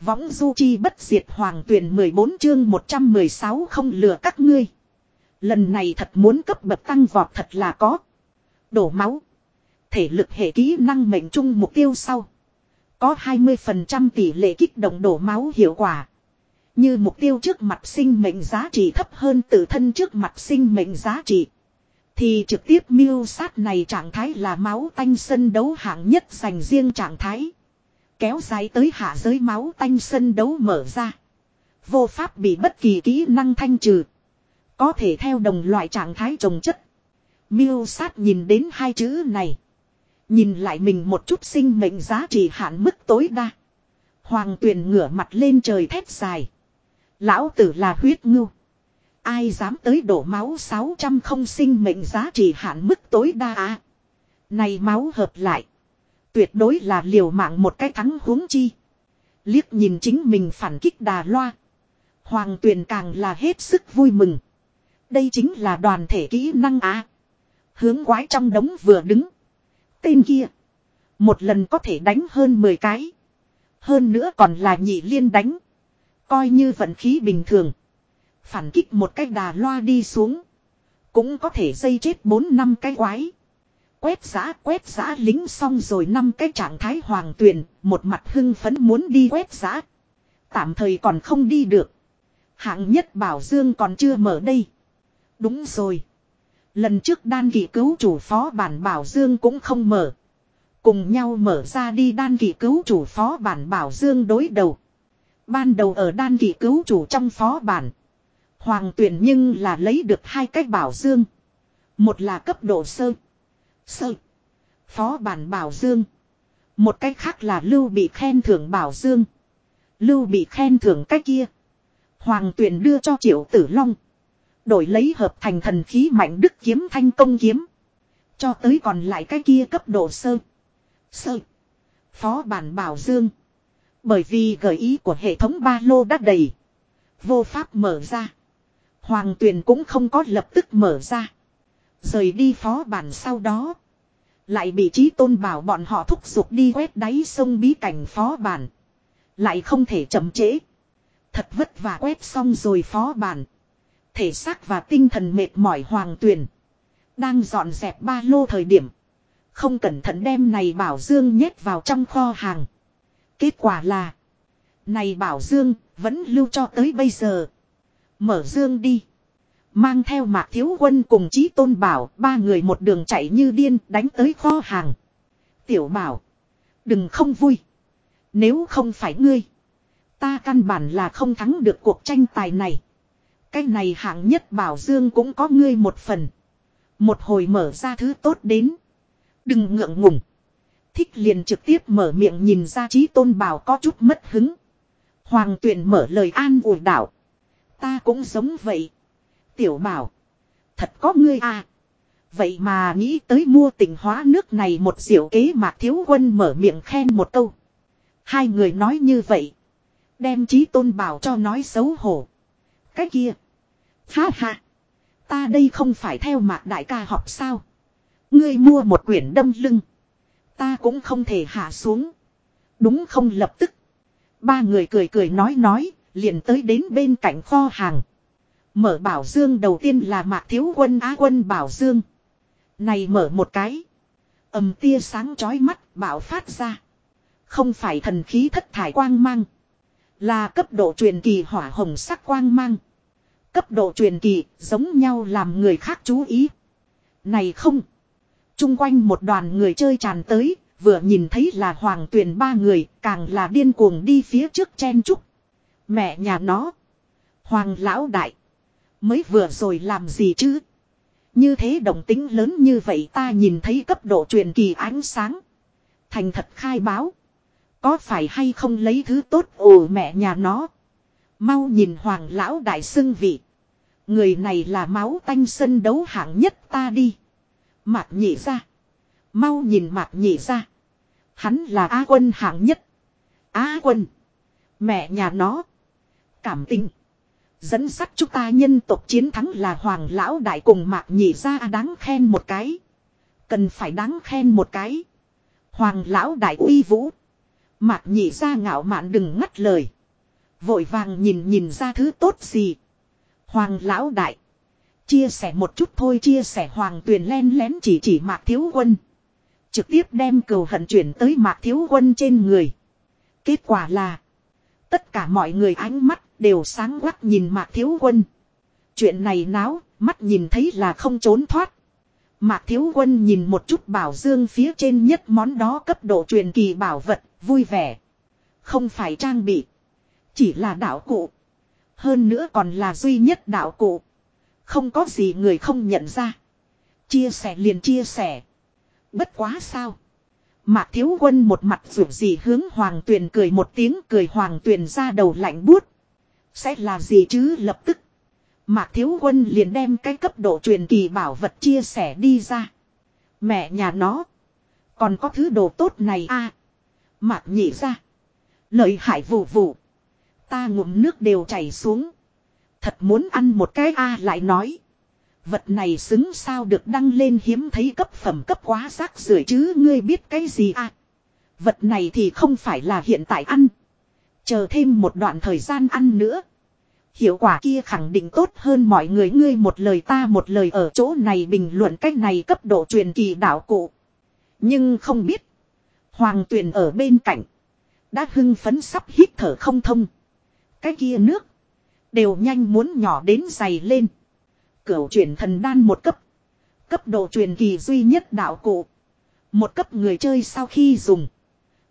Võng du chi bất diệt hoàng tuyển 14 chương 116 không lừa các ngươi. Lần này thật muốn cấp bậc tăng vọt thật là có. Đổ máu. Thể lực hệ kỹ năng mệnh trung mục tiêu sau. Có 20% tỷ lệ kích động đổ máu hiệu quả. Như mục tiêu trước mặt sinh mệnh giá trị thấp hơn tự thân trước mặt sinh mệnh giá trị. Thì trực tiếp miêu sát này trạng thái là máu tanh sân đấu hạng nhất dành riêng trạng thái. Kéo dài tới hạ giới máu tanh sân đấu mở ra. Vô pháp bị bất kỳ kỹ năng thanh trừ. Có thể theo đồng loại trạng thái trồng chất. Miêu sát nhìn đến hai chữ này. Nhìn lại mình một chút sinh mệnh giá trị hạn mức tối đa. Hoàng tuyền ngửa mặt lên trời thét dài. Lão tử là huyết ngưu. Ai dám tới đổ máu 600 không sinh mệnh giá trị hạn mức tối đa à. Này máu hợp lại. Tuyệt đối là liều mạng một cái thắng huống chi. Liếc nhìn chính mình phản kích đà loa. Hoàng tuyền càng là hết sức vui mừng. Đây chính là đoàn thể kỹ năng á. Hướng quái trong đống vừa đứng. Tên kia. Một lần có thể đánh hơn 10 cái. Hơn nữa còn là nhị liên đánh. Coi như vận khí bình thường. Phản kích một cái đà loa đi xuống. Cũng có thể dây chết 4 năm cái quái. Quét giã quét giã lính xong rồi năm cái trạng thái hoàng tuyền, một mặt hưng phấn muốn đi quét giã. Tạm thời còn không đi được. Hạng nhất bảo dương còn chưa mở đây. Đúng rồi. Lần trước đan kỳ cứu chủ phó bản bảo dương cũng không mở. Cùng nhau mở ra đi đan kỳ cứu chủ phó bản bảo dương đối đầu. Ban đầu ở đan kỳ cứu chủ trong phó bản. Hoàng tuyền nhưng là lấy được hai cái bảo dương. Một là cấp độ sơ. Sơ. Phó bản bảo dương. Một cách khác là lưu bị khen thưởng bảo dương. Lưu bị khen thưởng cách kia. Hoàng tuyển đưa cho triệu tử long. Đổi lấy hợp thành thần khí mạnh đức kiếm thanh công kiếm. Cho tới còn lại cái kia cấp độ sơ. Sơ. Phó bản bảo dương. Bởi vì gợi ý của hệ thống ba lô đã đầy. Vô pháp mở ra. Hoàng tuyền cũng không có lập tức mở ra. Rời đi phó bản sau đó. Lại bị trí tôn bảo bọn họ thúc giục đi quét đáy sông bí cảnh phó bản. Lại không thể chậm trễ. Thật vất vả quét xong rồi phó bản. Thể xác và tinh thần mệt mỏi hoàng tuyền. Đang dọn dẹp ba lô thời điểm. Không cẩn thận đem này bảo dương nhét vào trong kho hàng. Kết quả là. Này bảo dương vẫn lưu cho tới bây giờ. Mở dương đi. Mang theo mạc thiếu quân cùng chí tôn bảo. Ba người một đường chạy như điên, đánh tới kho hàng. Tiểu bảo. Đừng không vui. Nếu không phải ngươi. Ta căn bản là không thắng được cuộc tranh tài này. Cái này hạng nhất bảo dương cũng có ngươi một phần. Một hồi mở ra thứ tốt đến. Đừng ngượng ngùng. Thích liền trực tiếp mở miệng nhìn ra trí tôn bảo có chút mất hứng. Hoàng tuyển mở lời an ủi đạo. Ta cũng giống vậy. Tiểu bảo. Thật có ngươi à. Vậy mà nghĩ tới mua tình hóa nước này một diệu kế mạc thiếu quân mở miệng khen một câu. Hai người nói như vậy. Đem trí tôn bảo cho nói xấu hổ. Cái kia. Ha ha. Ta đây không phải theo mạc đại ca học sao. Ngươi mua một quyển đâm lưng. Ta cũng không thể hạ xuống. Đúng không lập tức. Ba người cười cười nói nói, liền tới đến bên cạnh kho hàng. Mở bảo dương đầu tiên là mạc thiếu quân á quân bảo dương. Này mở một cái. ầm tia sáng chói mắt bảo phát ra. Không phải thần khí thất thải quang mang. Là cấp độ truyền kỳ hỏa hồng sắc quang mang. Cấp độ truyền kỳ giống nhau làm người khác chú ý. Này không. Trung quanh một đoàn người chơi tràn tới, vừa nhìn thấy là hoàng tuyền ba người, càng là điên cuồng đi phía trước chen trúc Mẹ nhà nó. Hoàng lão đại. Mới vừa rồi làm gì chứ? Như thế động tính lớn như vậy ta nhìn thấy cấp độ truyền kỳ ánh sáng. Thành thật khai báo. Có phải hay không lấy thứ tốt ồ mẹ nhà nó. Mau nhìn hoàng lão đại xưng vị. Người này là máu tanh sân đấu hạng nhất ta đi. Mạc nhị ra. Mau nhìn mạc nhị ra. Hắn là Á quân hạng nhất. Á quân. Mẹ nhà nó. Cảm tình. Dẫn sắt chúng ta nhân tộc chiến thắng là hoàng lão đại cùng mạc nhị ra đáng khen một cái. Cần phải đáng khen một cái. Hoàng lão đại uy vũ. Mạc nhị ra ngạo mạn đừng ngắt lời. Vội vàng nhìn nhìn ra thứ tốt gì. Hoàng lão đại. Chia sẻ một chút thôi, chia sẻ hoàng tuyền len lén chỉ chỉ mạc thiếu quân. Trực tiếp đem cầu hận chuyển tới mạc thiếu quân trên người. Kết quả là. Tất cả mọi người ánh mắt đều sáng quắc nhìn mạc thiếu quân. Chuyện này náo, mắt nhìn thấy là không trốn thoát. Mạc thiếu quân nhìn một chút bảo dương phía trên nhất món đó cấp độ truyền kỳ bảo vật, vui vẻ. Không phải trang bị. Chỉ là đạo cụ. Hơn nữa còn là duy nhất đạo cụ. Không có gì người không nhận ra. Chia sẻ liền chia sẻ. Bất quá sao. Mạc thiếu quân một mặt dù gì hướng hoàng tuyền cười một tiếng cười hoàng tuyền ra đầu lạnh buốt. Sẽ là gì chứ lập tức. Mạc thiếu quân liền đem cái cấp độ truyền kỳ bảo vật chia sẻ đi ra. Mẹ nhà nó. Còn có thứ đồ tốt này a à, Mạc nhị ra. Lợi hại vụ vụ. Ta ngụm nước đều chảy xuống. Thật muốn ăn một cái a à, lại nói. Vật này xứng sao được đăng lên hiếm thấy cấp phẩm cấp quá rác rưởi chứ ngươi biết cái gì à. Vật này thì không phải là hiện tại ăn. Chờ thêm một đoạn thời gian ăn nữa. Hiệu quả kia khẳng định tốt hơn mọi người ngươi một lời ta một lời ở chỗ này bình luận cách này cấp độ truyền kỳ đạo cụ. Nhưng không biết. Hoàng tuyền ở bên cạnh. Đã hưng phấn sắp hít thở không thông. Cái kia nước. Đều nhanh muốn nhỏ đến dày lên. Cửu chuyển thần đan một cấp. Cấp độ truyền kỳ duy nhất đạo cụ. Một cấp người chơi sau khi dùng.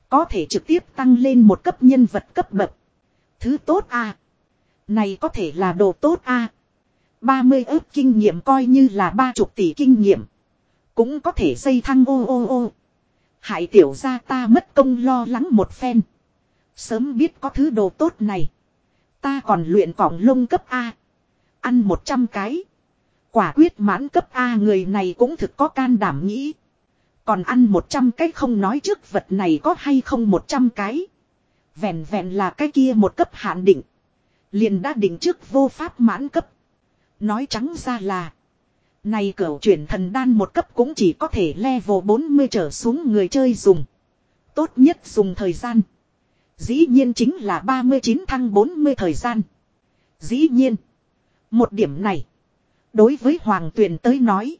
Có thể trực tiếp tăng lên một cấp nhân vật cấp bậc. Thứ tốt a Này có thể là đồ tốt a à. 30 ước kinh nghiệm coi như là ba chục tỷ kinh nghiệm. Cũng có thể dây thăng ô ô ô. Hại tiểu ra ta mất công lo lắng một phen. Sớm biết có thứ đồ tốt này. Ta còn luyện cỏng lông cấp A. Ăn 100 cái. Quả quyết mãn cấp A người này cũng thực có can đảm nghĩ. Còn ăn 100 cái không nói trước vật này có hay không 100 cái. Vẹn vẹn là cái kia một cấp hạn định. Liền đã định trước vô pháp mãn cấp. Nói trắng ra là. Này cửu chuyển thần đan một cấp cũng chỉ có thể level 40 trở xuống người chơi dùng. Tốt nhất dùng thời gian. Dĩ nhiên chính là 39 thăng 40 thời gian. Dĩ nhiên. Một điểm này. Đối với Hoàng Tuyền tới nói.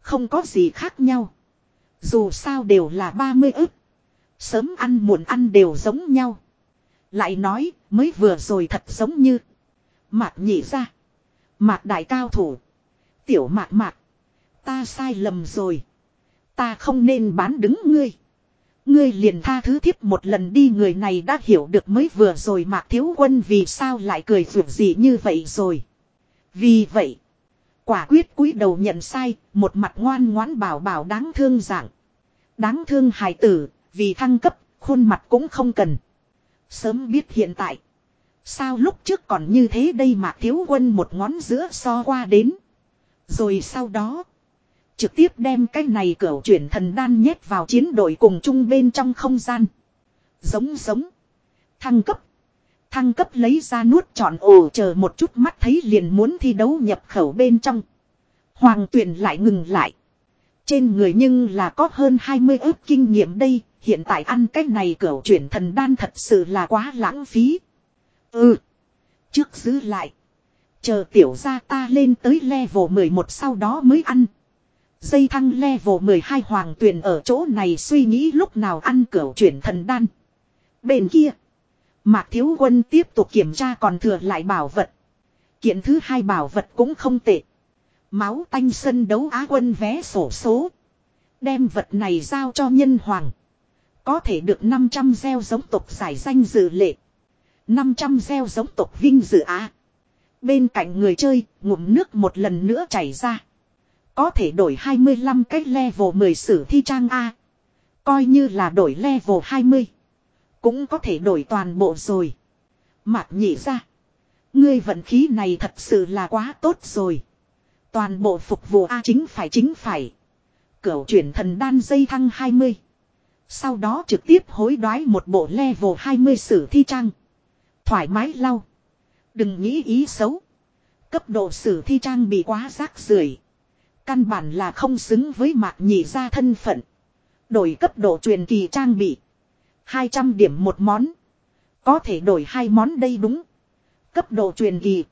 Không có gì khác nhau. Dù sao đều là 30 ức. Sớm ăn muộn ăn đều giống nhau. Lại nói, mới vừa rồi thật giống như. Mạc nhị ra. Mạc đại cao thủ. Tiểu mạc mạc. Ta sai lầm rồi. Ta không nên bán đứng ngươi. Ngươi liền tha thứ thiếp một lần đi, người này đã hiểu được mới vừa rồi mạc thiếu quân vì sao lại cười vượt gì như vậy rồi. Vì vậy. Quả quyết cúi đầu nhận sai, một mặt ngoan ngoãn bảo bảo đáng thương dạng. Đáng thương hài tử, vì thăng cấp, khuôn mặt cũng không cần. Sớm biết hiện tại. Sao lúc trước còn như thế đây mà thiếu quân một ngón giữa so qua đến. Rồi sau đó. Trực tiếp đem cái này cửu chuyển thần đan nhét vào chiến đội cùng chung bên trong không gian. Giống giống. Thăng cấp. Thăng cấp lấy ra nuốt trọn ồ chờ một chút mắt thấy liền muốn thi đấu nhập khẩu bên trong. Hoàng tuyển lại ngừng lại. Trên người nhưng là có hơn 20 ước kinh nghiệm đây, hiện tại ăn cái này cửu chuyển thần đan thật sự là quá lãng phí. Ừ. Trước giữ lại. Chờ tiểu gia ta lên tới level 11 sau đó mới ăn. Dây thăng level 12 hoàng tuyển ở chỗ này suy nghĩ lúc nào ăn cửu chuyển thần đan. Bên kia. Mạc Thiếu Quân tiếp tục kiểm tra còn thừa lại bảo vật. Kiện thứ hai bảo vật cũng không tệ. Máu tanh sân đấu Á quân vé sổ số. Đem vật này giao cho nhân hoàng. Có thể được 500 gieo giống tộc giải danh dự lệ. 500 gieo giống tộc vinh dự á. Bên cạnh người chơi, ngụm nước một lần nữa chảy ra. Có thể đổi 25 cái level 10 sử thi trang A. Coi như là đổi level 20. Cũng có thể đổi toàn bộ rồi. Mạc nhị ra. Ngươi vận khí này thật sự là quá tốt rồi. Toàn bộ phục vụ A chính phải chính phải. Cửu chuyển thần đan dây thăng 20. Sau đó trực tiếp hối đoái một bộ level 20 sử thi trang. Thoải mái lau. Đừng nghĩ ý xấu. Cấp độ sử thi trang bị quá rác rưởi Căn bản là không xứng với mạc nhị ra thân phận. Đổi cấp độ truyền kỳ trang bị. 200 điểm một món. Có thể đổi hai món đây đúng. Cấp độ truyền kỳ.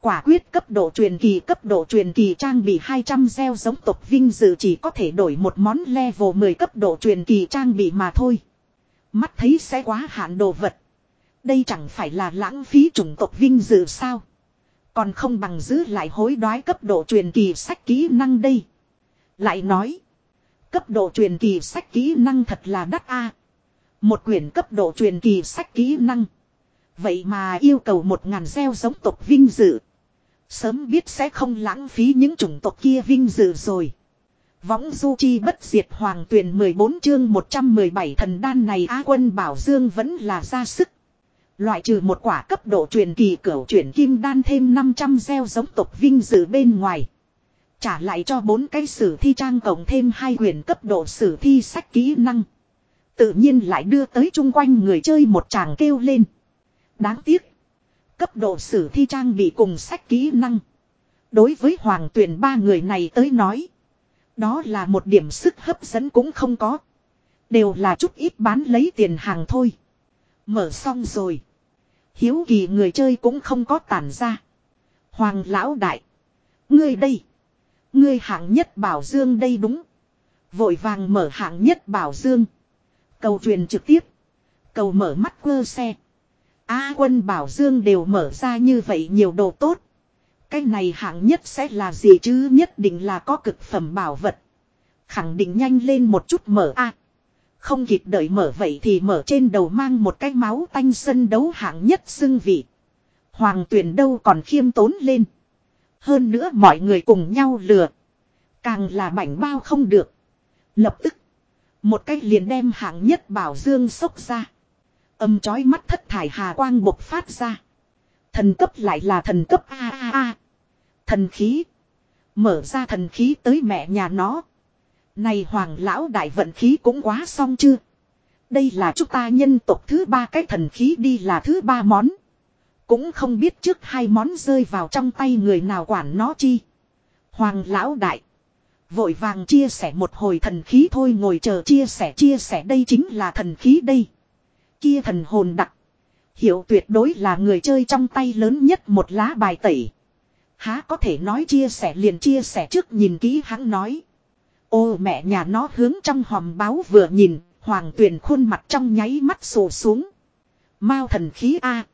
Quả quyết cấp độ truyền kỳ, cấp độ truyền kỳ trang bị 200 gieo giống tộc vinh dự chỉ có thể đổi một món level 10 cấp độ truyền kỳ trang bị mà thôi. Mắt thấy sẽ quá hạn đồ vật. Đây chẳng phải là lãng phí chủng tộc vinh dự sao. Còn không bằng giữ lại hối đoái cấp độ truyền kỳ sách kỹ năng đây. Lại nói. Cấp độ truyền kỳ sách kỹ năng thật là đắt a. Một quyển cấp độ truyền kỳ sách kỹ năng. Vậy mà yêu cầu một ngàn gieo giống tộc vinh dự. Sớm biết sẽ không lãng phí những chủng tộc kia vinh dự rồi. Võng du chi bất diệt hoàng tuyển 14 chương 117 thần đan này Á quân Bảo Dương vẫn là ra sức. Loại trừ một quả cấp độ truyền kỳ cửu chuyển kim đan thêm 500 gieo giống tộc vinh dự bên ngoài. Trả lại cho bốn cái sử thi trang cộng thêm hai quyển cấp độ sử thi sách kỹ năng. Tự nhiên lại đưa tới chung quanh người chơi một chàng kêu lên. Đáng tiếc. Cấp độ sử thi trang bị cùng sách kỹ năng. Đối với hoàng tuyển ba người này tới nói. Đó là một điểm sức hấp dẫn cũng không có. Đều là chút ít bán lấy tiền hàng thôi. Mở xong rồi. Hiếu kỳ người chơi cũng không có tàn ra. Hoàng lão đại. Ngươi đây. Ngươi hạng nhất bảo dương đây đúng. Vội vàng mở hạng nhất bảo dương. Cầu truyền trực tiếp. Cầu mở mắt quơ xe. A quân bảo dương đều mở ra như vậy nhiều đồ tốt. Cái này hạng nhất sẽ là gì chứ nhất định là có cực phẩm bảo vật. Khẳng định nhanh lên một chút mở A. không kịp đợi mở vậy thì mở trên đầu mang một cái máu tanh sân đấu hạng nhất xưng vị. Hoàng tuyển đâu còn khiêm tốn lên. Hơn nữa mọi người cùng nhau lừa. Càng là mảnh bao không được. Lập tức. Một cách liền đem hạng nhất bảo dương sốc ra. Âm chói mắt thất thải hà quang bộc phát ra. Thần cấp lại là thần cấp a a a. Thần khí. Mở ra thần khí tới mẹ nhà nó. Này hoàng lão đại vận khí cũng quá xong chưa. Đây là chúng ta nhân tộc thứ ba cái thần khí đi là thứ ba món. Cũng không biết trước hai món rơi vào trong tay người nào quản nó chi. Hoàng lão đại. Vội vàng chia sẻ một hồi thần khí thôi ngồi chờ chia sẻ chia sẻ đây chính là thần khí đây. Kia thần hồn đặc. Hiểu tuyệt đối là người chơi trong tay lớn nhất một lá bài tẩy. Há có thể nói chia sẻ liền chia sẻ trước nhìn kỹ hắn nói. Ô mẹ nhà nó hướng trong hòm báo vừa nhìn, hoàng tuyền khuôn mặt trong nháy mắt sổ xuống. Mao thần khí A.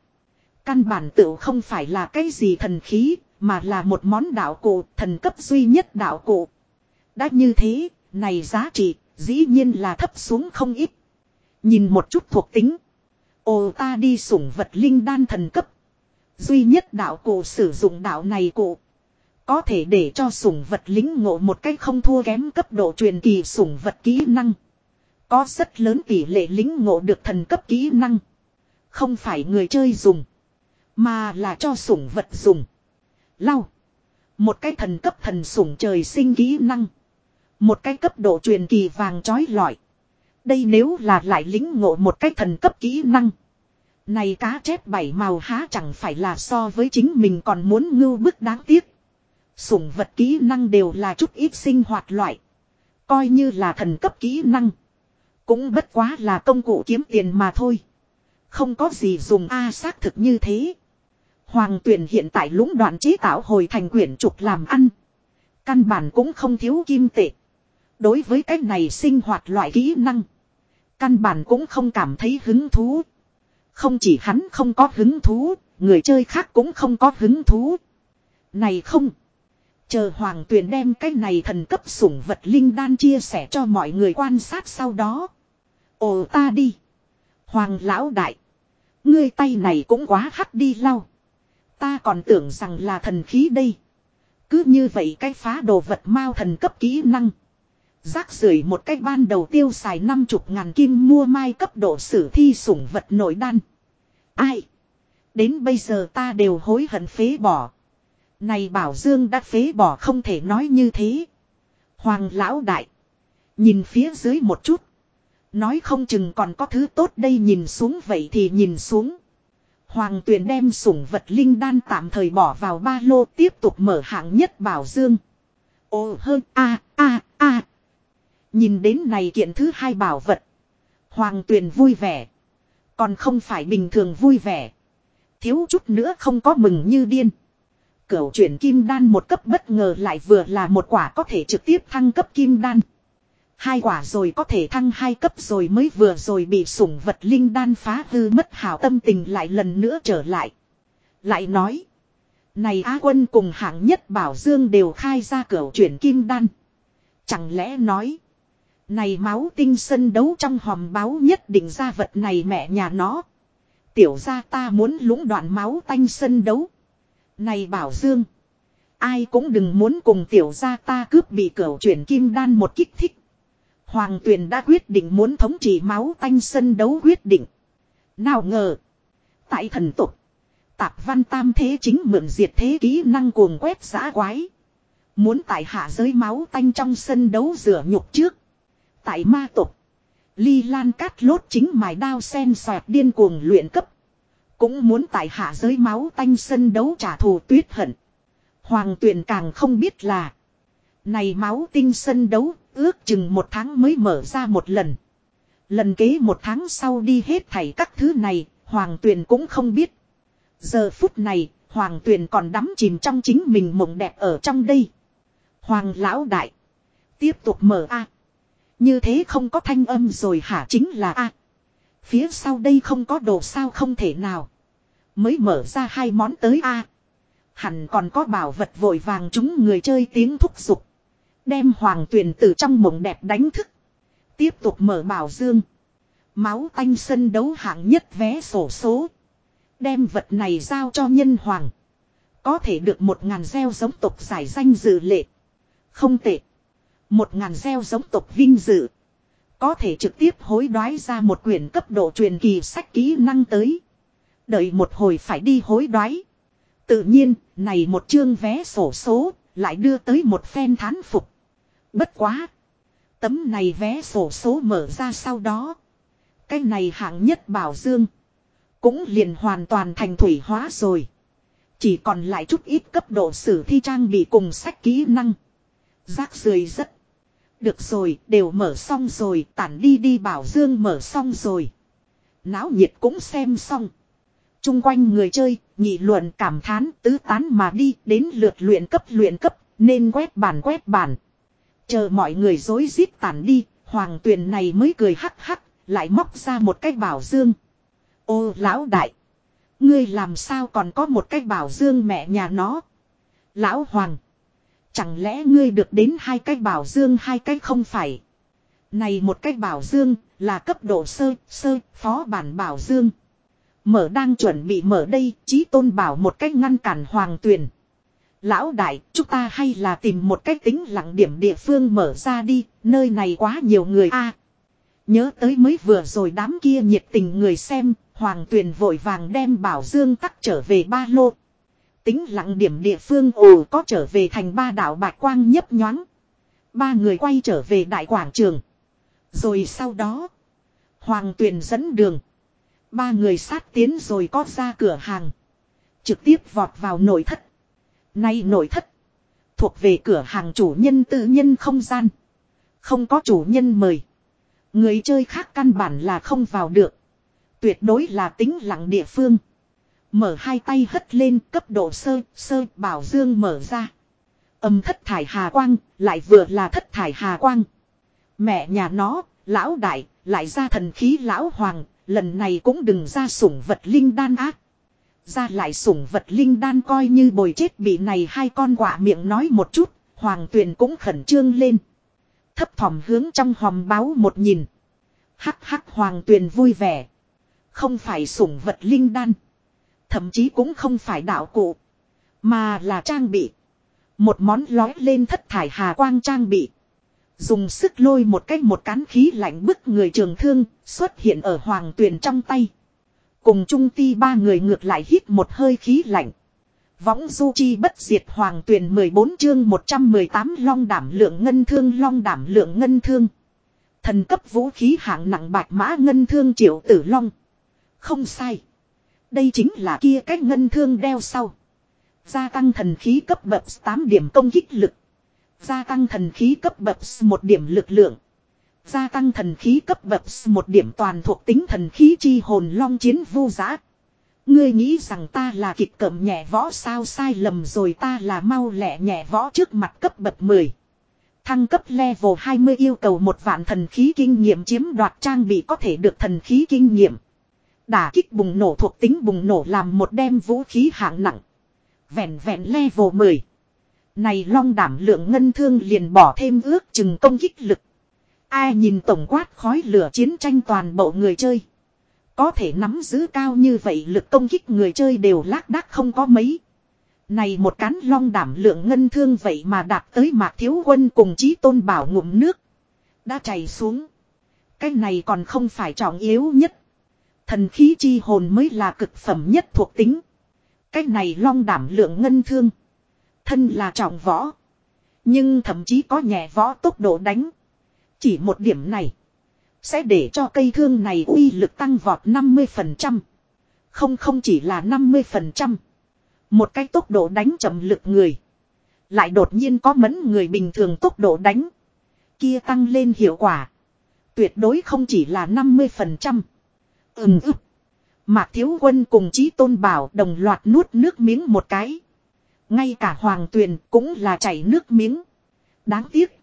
Căn bản tự không phải là cái gì thần khí, mà là một món đạo cụ, thần cấp duy nhất đạo cụ. Đã như thế, này giá trị, dĩ nhiên là thấp xuống không ít. Nhìn một chút thuộc tính. Ồ ta đi sủng vật linh đan thần cấp. Duy nhất đạo cụ sử dụng đạo này cụ. Có thể để cho sủng vật lính ngộ một cách không thua kém cấp độ truyền kỳ sủng vật kỹ năng. Có rất lớn tỷ lệ lính ngộ được thần cấp kỹ năng. Không phải người chơi dùng. Mà là cho sủng vật dùng. Lau. Một cái thần cấp thần sủng trời sinh kỹ năng. Một cái cấp độ truyền kỳ vàng trói lọi. Đây nếu là lại lính ngộ một cái thần cấp kỹ năng. Này cá chép bảy màu há chẳng phải là so với chính mình còn muốn ngưu bức đáng tiếc. Sủng vật kỹ năng đều là chút ít sinh hoạt loại. Coi như là thần cấp kỹ năng. Cũng bất quá là công cụ kiếm tiền mà thôi. Không có gì dùng A xác thực như thế. Hoàng tuyển hiện tại lũng đoạn chế tạo hồi thành quyển trục làm ăn. Căn bản cũng không thiếu kim tệ. Đối với cái này sinh hoạt loại kỹ năng. Căn bản cũng không cảm thấy hứng thú. Không chỉ hắn không có hứng thú, người chơi khác cũng không có hứng thú. Này không. Chờ hoàng tuyền đem cái này thần cấp sủng vật linh đan chia sẻ cho mọi người quan sát sau đó. Ồ ta đi. Hoàng lão đại. Ngươi tay này cũng quá hắt đi lau. Ta còn tưởng rằng là thần khí đây. Cứ như vậy cái phá đồ vật mau thần cấp kỹ năng. Rác rưởi một cách ban đầu tiêu xài năm chục ngàn kim mua mai cấp độ sử thi sủng vật nội đan. Ai? Đến bây giờ ta đều hối hận phế bỏ. Này bảo Dương đã phế bỏ không thể nói như thế. Hoàng lão đại. Nhìn phía dưới một chút. Nói không chừng còn có thứ tốt đây nhìn xuống vậy thì nhìn xuống. Hoàng tuyền đem sủng vật linh đan tạm thời bỏ vào ba lô tiếp tục mở hạng nhất bảo dương. Ô hơn a a a Nhìn đến này kiện thứ hai bảo vật. Hoàng tuyền vui vẻ. Còn không phải bình thường vui vẻ. Thiếu chút nữa không có mừng như điên. Cửu chuyển kim đan một cấp bất ngờ lại vừa là một quả có thể trực tiếp thăng cấp kim đan. Hai quả rồi có thể thăng hai cấp rồi mới vừa rồi bị sủng vật linh đan phá hư mất hảo tâm tình lại lần nữa trở lại. Lại nói. Này Á quân cùng hạng nhất Bảo Dương đều khai ra cửa chuyển kim đan. Chẳng lẽ nói. Này máu tinh sân đấu trong hòm báo nhất định ra vật này mẹ nhà nó. Tiểu ra ta muốn lũng đoạn máu tanh sân đấu. Này Bảo Dương. Ai cũng đừng muốn cùng tiểu ra ta cướp bị cửa chuyển kim đan một kích thích. Hoàng tuyền đã quyết định muốn thống trị máu tanh sân đấu quyết định. Nào ngờ. Tại thần tục. Tạp văn tam thế chính mượn diệt thế kỹ năng cuồng quét giã quái. Muốn tại hạ giới máu tanh trong sân đấu rửa nhục trước. Tại ma tục. Ly Lan cát lốt chính mài đao sen xoẹt điên cuồng luyện cấp. Cũng muốn tại hạ giới máu tanh sân đấu trả thù tuyết hận. Hoàng tuyển càng không biết là. Này máu tinh sân đấu ước chừng một tháng mới mở ra một lần. Lần kế một tháng sau đi hết thảy các thứ này, Hoàng Tuyền cũng không biết. Giờ phút này, Hoàng Tuyền còn đắm chìm trong chính mình mộng đẹp ở trong đây. Hoàng Lão Đại. Tiếp tục mở A. Như thế không có thanh âm rồi hả chính là A. Phía sau đây không có đồ sao không thể nào. Mới mở ra hai món tới A. Hẳn còn có bảo vật vội vàng chúng người chơi tiếng thúc giục. Đem hoàng tuyền từ trong mộng đẹp đánh thức. Tiếp tục mở bảo dương. Máu tanh sân đấu hạng nhất vé sổ số. Đem vật này giao cho nhân hoàng. Có thể được một ngàn gieo giống tộc giải danh dự lệ. Không tệ. Một ngàn gieo giống tộc vinh dự. Có thể trực tiếp hối đoái ra một quyển cấp độ truyền kỳ sách kỹ năng tới. Đợi một hồi phải đi hối đoái. Tự nhiên, này một chương vé sổ số, lại đưa tới một phen thán phục. Bất quá. Tấm này vé sổ số mở ra sau đó. Cái này hạng nhất bảo dương. Cũng liền hoàn toàn thành thủy hóa rồi. Chỉ còn lại chút ít cấp độ sử thi trang bị cùng sách kỹ năng. Rác rưởi rất. Được rồi, đều mở xong rồi, tản đi đi bảo dương mở xong rồi. Náo nhiệt cũng xem xong. Trung quanh người chơi, nhị luận cảm thán tứ tán mà đi đến lượt luyện cấp luyện cấp, nên quét bản quét bản. Chờ mọi người dối rít tản đi, hoàng tuyền này mới cười hắc hắc, lại móc ra một cái bảo dương. Ô lão đại! Ngươi làm sao còn có một cái bảo dương mẹ nhà nó? Lão hoàng! Chẳng lẽ ngươi được đến hai cái bảo dương hai cái không phải? Này một cái bảo dương là cấp độ sơ, sơ, phó bản bảo dương. Mở đang chuẩn bị mở đây, chí tôn bảo một cách ngăn cản hoàng tuyền. Lão đại, chúng ta hay là tìm một cách tính lặng điểm địa phương mở ra đi, nơi này quá nhiều người a. nhớ tới mới vừa rồi đám kia nhiệt tình người xem, Hoàng Tuyền vội vàng đem Bảo Dương tắc trở về ba lô. Tính lặng điểm địa phương ồ có trở về thành ba đảo bạch quang nhấp nhoáng. Ba người quay trở về đại quảng trường. Rồi sau đó, Hoàng Tuyền dẫn đường. Ba người sát tiến rồi có ra cửa hàng. Trực tiếp vọt vào nội thất. Nay nội thất. Thuộc về cửa hàng chủ nhân tự nhân không gian. Không có chủ nhân mời. Người chơi khác căn bản là không vào được. Tuyệt đối là tính lặng địa phương. Mở hai tay hất lên cấp độ sơ, sơ, bảo dương mở ra. Âm thất thải hà quang, lại vừa là thất thải hà quang. Mẹ nhà nó, lão đại, lại ra thần khí lão hoàng, lần này cũng đừng ra sủng vật linh đan ác. Ra lại sủng vật linh đan coi như bồi chết bị này hai con quả miệng nói một chút, hoàng tuyền cũng khẩn trương lên. Thấp thỏm hướng trong hòm báo một nhìn. Hắc hắc hoàng tuyền vui vẻ. Không phải sủng vật linh đan. Thậm chí cũng không phải đạo cụ. Mà là trang bị. Một món lói lên thất thải hà quang trang bị. Dùng sức lôi một cách một cán khí lạnh bức người trường thương xuất hiện ở hoàng tuyền trong tay. Cùng trung ti ba người ngược lại hít một hơi khí lạnh. Võng du chi bất diệt hoàng tuyển 14 chương 118 long đảm lượng ngân thương, long đảm lượng ngân thương. Thần cấp vũ khí hạng nặng bạch mã ngân thương triệu tử long. Không sai. Đây chính là kia cách ngân thương đeo sau. Gia tăng thần khí cấp bậc 8 điểm công kích lực. Gia tăng thần khí cấp bậc 1 điểm lực lượng. Gia tăng thần khí cấp bậc một điểm toàn thuộc tính thần khí chi hồn long chiến vô giá. Ngươi nghĩ rằng ta là kịch cẩm nhẹ võ sao sai lầm rồi ta là mau lẹ nhẹ võ trước mặt cấp bậc 10. Thăng cấp level 20 yêu cầu một vạn thần khí kinh nghiệm chiếm đoạt trang bị có thể được thần khí kinh nghiệm. Đả kích bùng nổ thuộc tính bùng nổ làm một đem vũ khí hạng nặng. Vẹn vẹn level 10. Này long đảm lượng ngân thương liền bỏ thêm ước chừng công kích lực. Ai nhìn tổng quát khói lửa chiến tranh toàn bộ người chơi. Có thể nắm giữ cao như vậy lực công kích người chơi đều lác đác không có mấy. Này một cán long đảm lượng ngân thương vậy mà đạt tới mạc thiếu quân cùng chí tôn bảo ngụm nước. Đã chảy xuống. Cái này còn không phải trọng yếu nhất. Thần khí chi hồn mới là cực phẩm nhất thuộc tính. cách này long đảm lượng ngân thương. Thân là trọng võ. Nhưng thậm chí có nhẹ võ tốc độ đánh. Chỉ một điểm này. Sẽ để cho cây thương này uy lực tăng vọt 50%. Không không chỉ là 50%. Một cái tốc độ đánh chậm lực người. Lại đột nhiên có mẫn người bình thường tốc độ đánh. Kia tăng lên hiệu quả. Tuyệt đối không chỉ là 50%. Ừm ức. Mạc Thiếu Quân cùng Chí Tôn Bảo đồng loạt nuốt nước miếng một cái. Ngay cả Hoàng Tuyền cũng là chảy nước miếng. Đáng tiếc.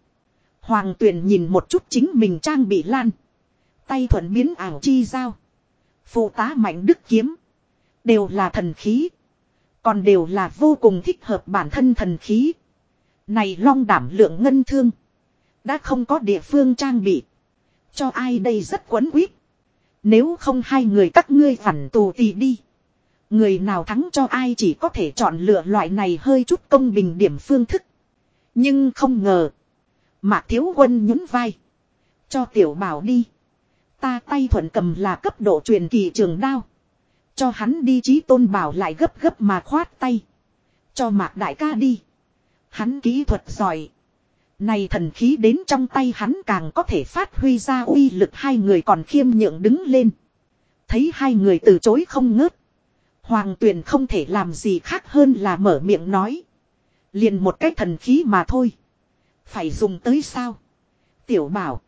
Hoàng Tuyền nhìn một chút chính mình trang bị lan. Tay thuận biến ảo chi giao. Phụ tá mạnh đức kiếm. Đều là thần khí. Còn đều là vô cùng thích hợp bản thân thần khí. Này long đảm lượng ngân thương. Đã không có địa phương trang bị. Cho ai đây rất quấn quýt. Nếu không hai người các ngươi phản tù thì đi. Người nào thắng cho ai chỉ có thể chọn lựa loại này hơi chút công bình điểm phương thức. Nhưng không ngờ. Mạc thiếu quân nhún vai. Cho tiểu bảo đi. Ta tay thuận cầm là cấp độ truyền kỳ trường đao. Cho hắn đi trí tôn bảo lại gấp gấp mà khoát tay. Cho mạc đại ca đi. Hắn kỹ thuật giỏi. Này thần khí đến trong tay hắn càng có thể phát huy ra uy lực hai người còn khiêm nhượng đứng lên. Thấy hai người từ chối không ngớt. Hoàng tuyền không thể làm gì khác hơn là mở miệng nói. Liền một cái thần khí mà thôi. Phải dùng tới sao? Tiểu bảo.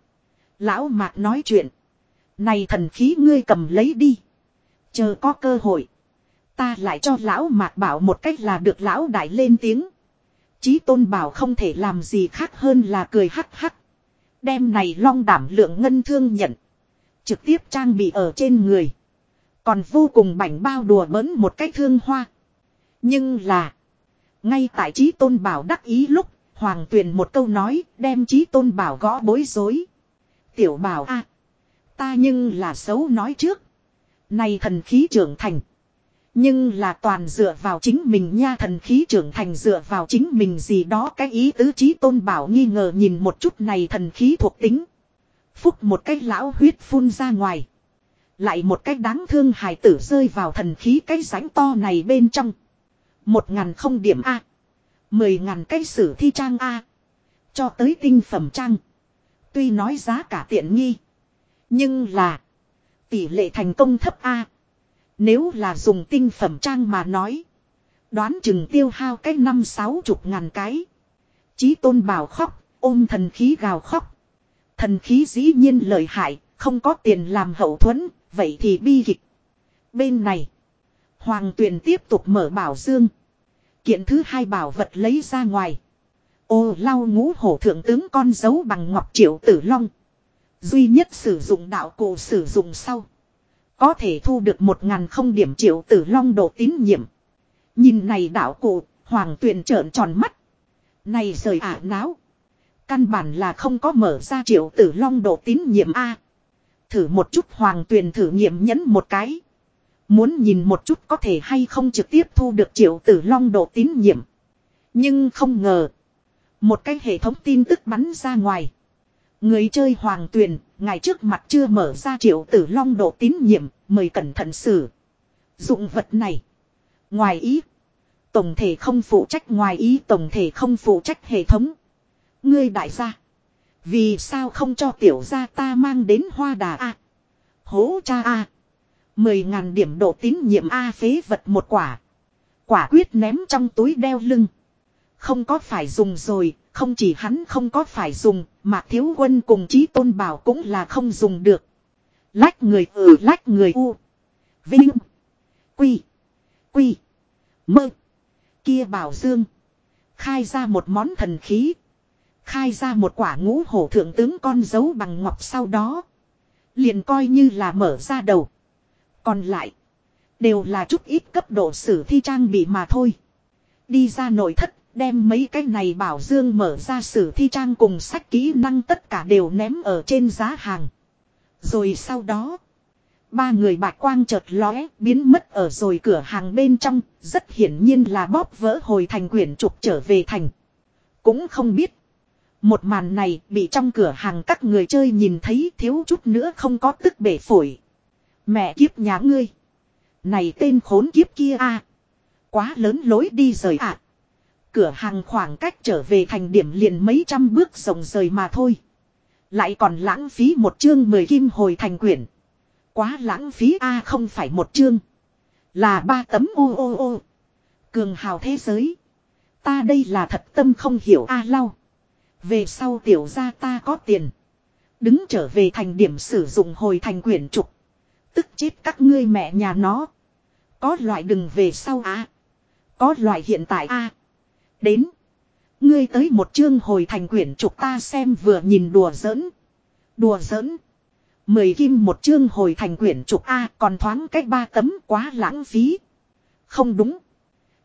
Lão mạc nói chuyện. Này thần khí ngươi cầm lấy đi. Chờ có cơ hội. Ta lại cho lão mạc bảo một cách là được lão đại lên tiếng. Chí tôn bảo không thể làm gì khác hơn là cười hắc hắc. Đem này long đảm lượng ngân thương nhận. Trực tiếp trang bị ở trên người. Còn vô cùng bảnh bao đùa bỡn một cái thương hoa. Nhưng là. Ngay tại trí tôn bảo đắc ý lúc. Hoàng tuyền một câu nói đem trí tôn bảo gõ bối rối. Tiểu bảo a, Ta nhưng là xấu nói trước. Này thần khí trưởng thành. Nhưng là toàn dựa vào chính mình nha thần khí trưởng thành dựa vào chính mình gì đó cái ý tứ trí tôn bảo nghi ngờ nhìn một chút này thần khí thuộc tính. Phúc một cái lão huyết phun ra ngoài. Lại một cái đáng thương hài tử rơi vào thần khí cái rãnh to này bên trong. Một ngàn không điểm A. Mười ngàn cái sử thi trang A. Cho tới tinh phẩm trang. Tuy nói giá cả tiện nghi. Nhưng là. Tỷ lệ thành công thấp A. Nếu là dùng tinh phẩm trang mà nói. Đoán chừng tiêu hao cái năm sáu chục ngàn cái. Chí tôn bảo khóc, ôm thần khí gào khóc. Thần khí dĩ nhiên lợi hại, không có tiền làm hậu thuẫn, vậy thì bi kịch. Bên này, Hoàng tuyền tiếp tục mở bảo dương. Kiện thứ hai bảo vật lấy ra ngoài. Ô lau ngũ hổ thượng tướng con dấu bằng ngọc triệu tử long. Duy nhất sử dụng đạo cụ sử dụng sau. Có thể thu được một ngàn không điểm triệu tử long độ tín nhiệm. Nhìn này đạo cụ, hoàng tuyền trợn tròn mắt. Này rời ả náo. Căn bản là không có mở ra triệu tử long độ tín nhiệm A. Thử một chút hoàng tuyền thử nghiệm nhấn một cái. Muốn nhìn một chút có thể hay không trực tiếp thu được triệu tử long độ tín nhiệm. Nhưng không ngờ. Một cái hệ thống tin tức bắn ra ngoài. Người chơi hoàng tuyền, ngày trước mặt chưa mở ra triệu tử long độ tín nhiệm, mời cẩn thận xử. Dụng vật này. Ngoài ý. Tổng thể không phụ trách ngoài ý tổng thể không phụ trách hệ thống. Ngươi đại gia. Vì sao không cho tiểu gia ta mang đến hoa đà a Hố cha a Mười ngàn điểm độ tín nhiệm A phế vật một quả. Quả quyết ném trong túi đeo lưng. Không có phải dùng rồi, không chỉ hắn không có phải dùng, Mạc Thiếu Quân cùng Chí Tôn Bảo cũng là không dùng được. Lách người ừ lách người u. Vinh. Quy. Quy. Mơ. Kia bảo dương. Khai ra một món thần khí. Khai ra một quả ngũ hổ thượng tướng con dấu bằng ngọc sau đó. Liền coi như là mở ra đầu. Còn lại. Đều là chút ít cấp độ sử thi trang bị mà thôi. Đi ra nội thất. Đem mấy cái này bảo dương mở ra sử thi trang cùng sách kỹ năng tất cả đều ném ở trên giá hàng. Rồi sau đó. Ba người bạch quang chợt lóe, biến mất ở rồi cửa hàng bên trong. Rất hiển nhiên là bóp vỡ hồi thành quyển trục trở về thành. Cũng không biết. Một màn này bị trong cửa hàng các người chơi nhìn thấy thiếu chút nữa không có tức bể phổi. Mẹ kiếp nhà ngươi. Này tên khốn kiếp kia a Quá lớn lối đi rời ạ. Cửa hàng khoảng cách trở về thành điểm liền mấy trăm bước rồng rời mà thôi. Lại còn lãng phí một chương mười kim hồi thành quyển. Quá lãng phí a không phải một chương. Là ba tấm ô ô ô. Cường hào thế giới. Ta đây là thật tâm không hiểu a lau. Về sau tiểu gia ta có tiền. Đứng trở về thành điểm sử dụng hồi thành quyển trục. Tức chết các ngươi mẹ nhà nó. Có loại đừng về sau á. Có loại hiện tại a. Đến. Ngươi tới một chương hồi thành quyển trục ta xem vừa nhìn đùa giỡn. Đùa giỡn. Mười kim một chương hồi thành quyển trục A còn thoáng cách ba tấm quá lãng phí. Không đúng.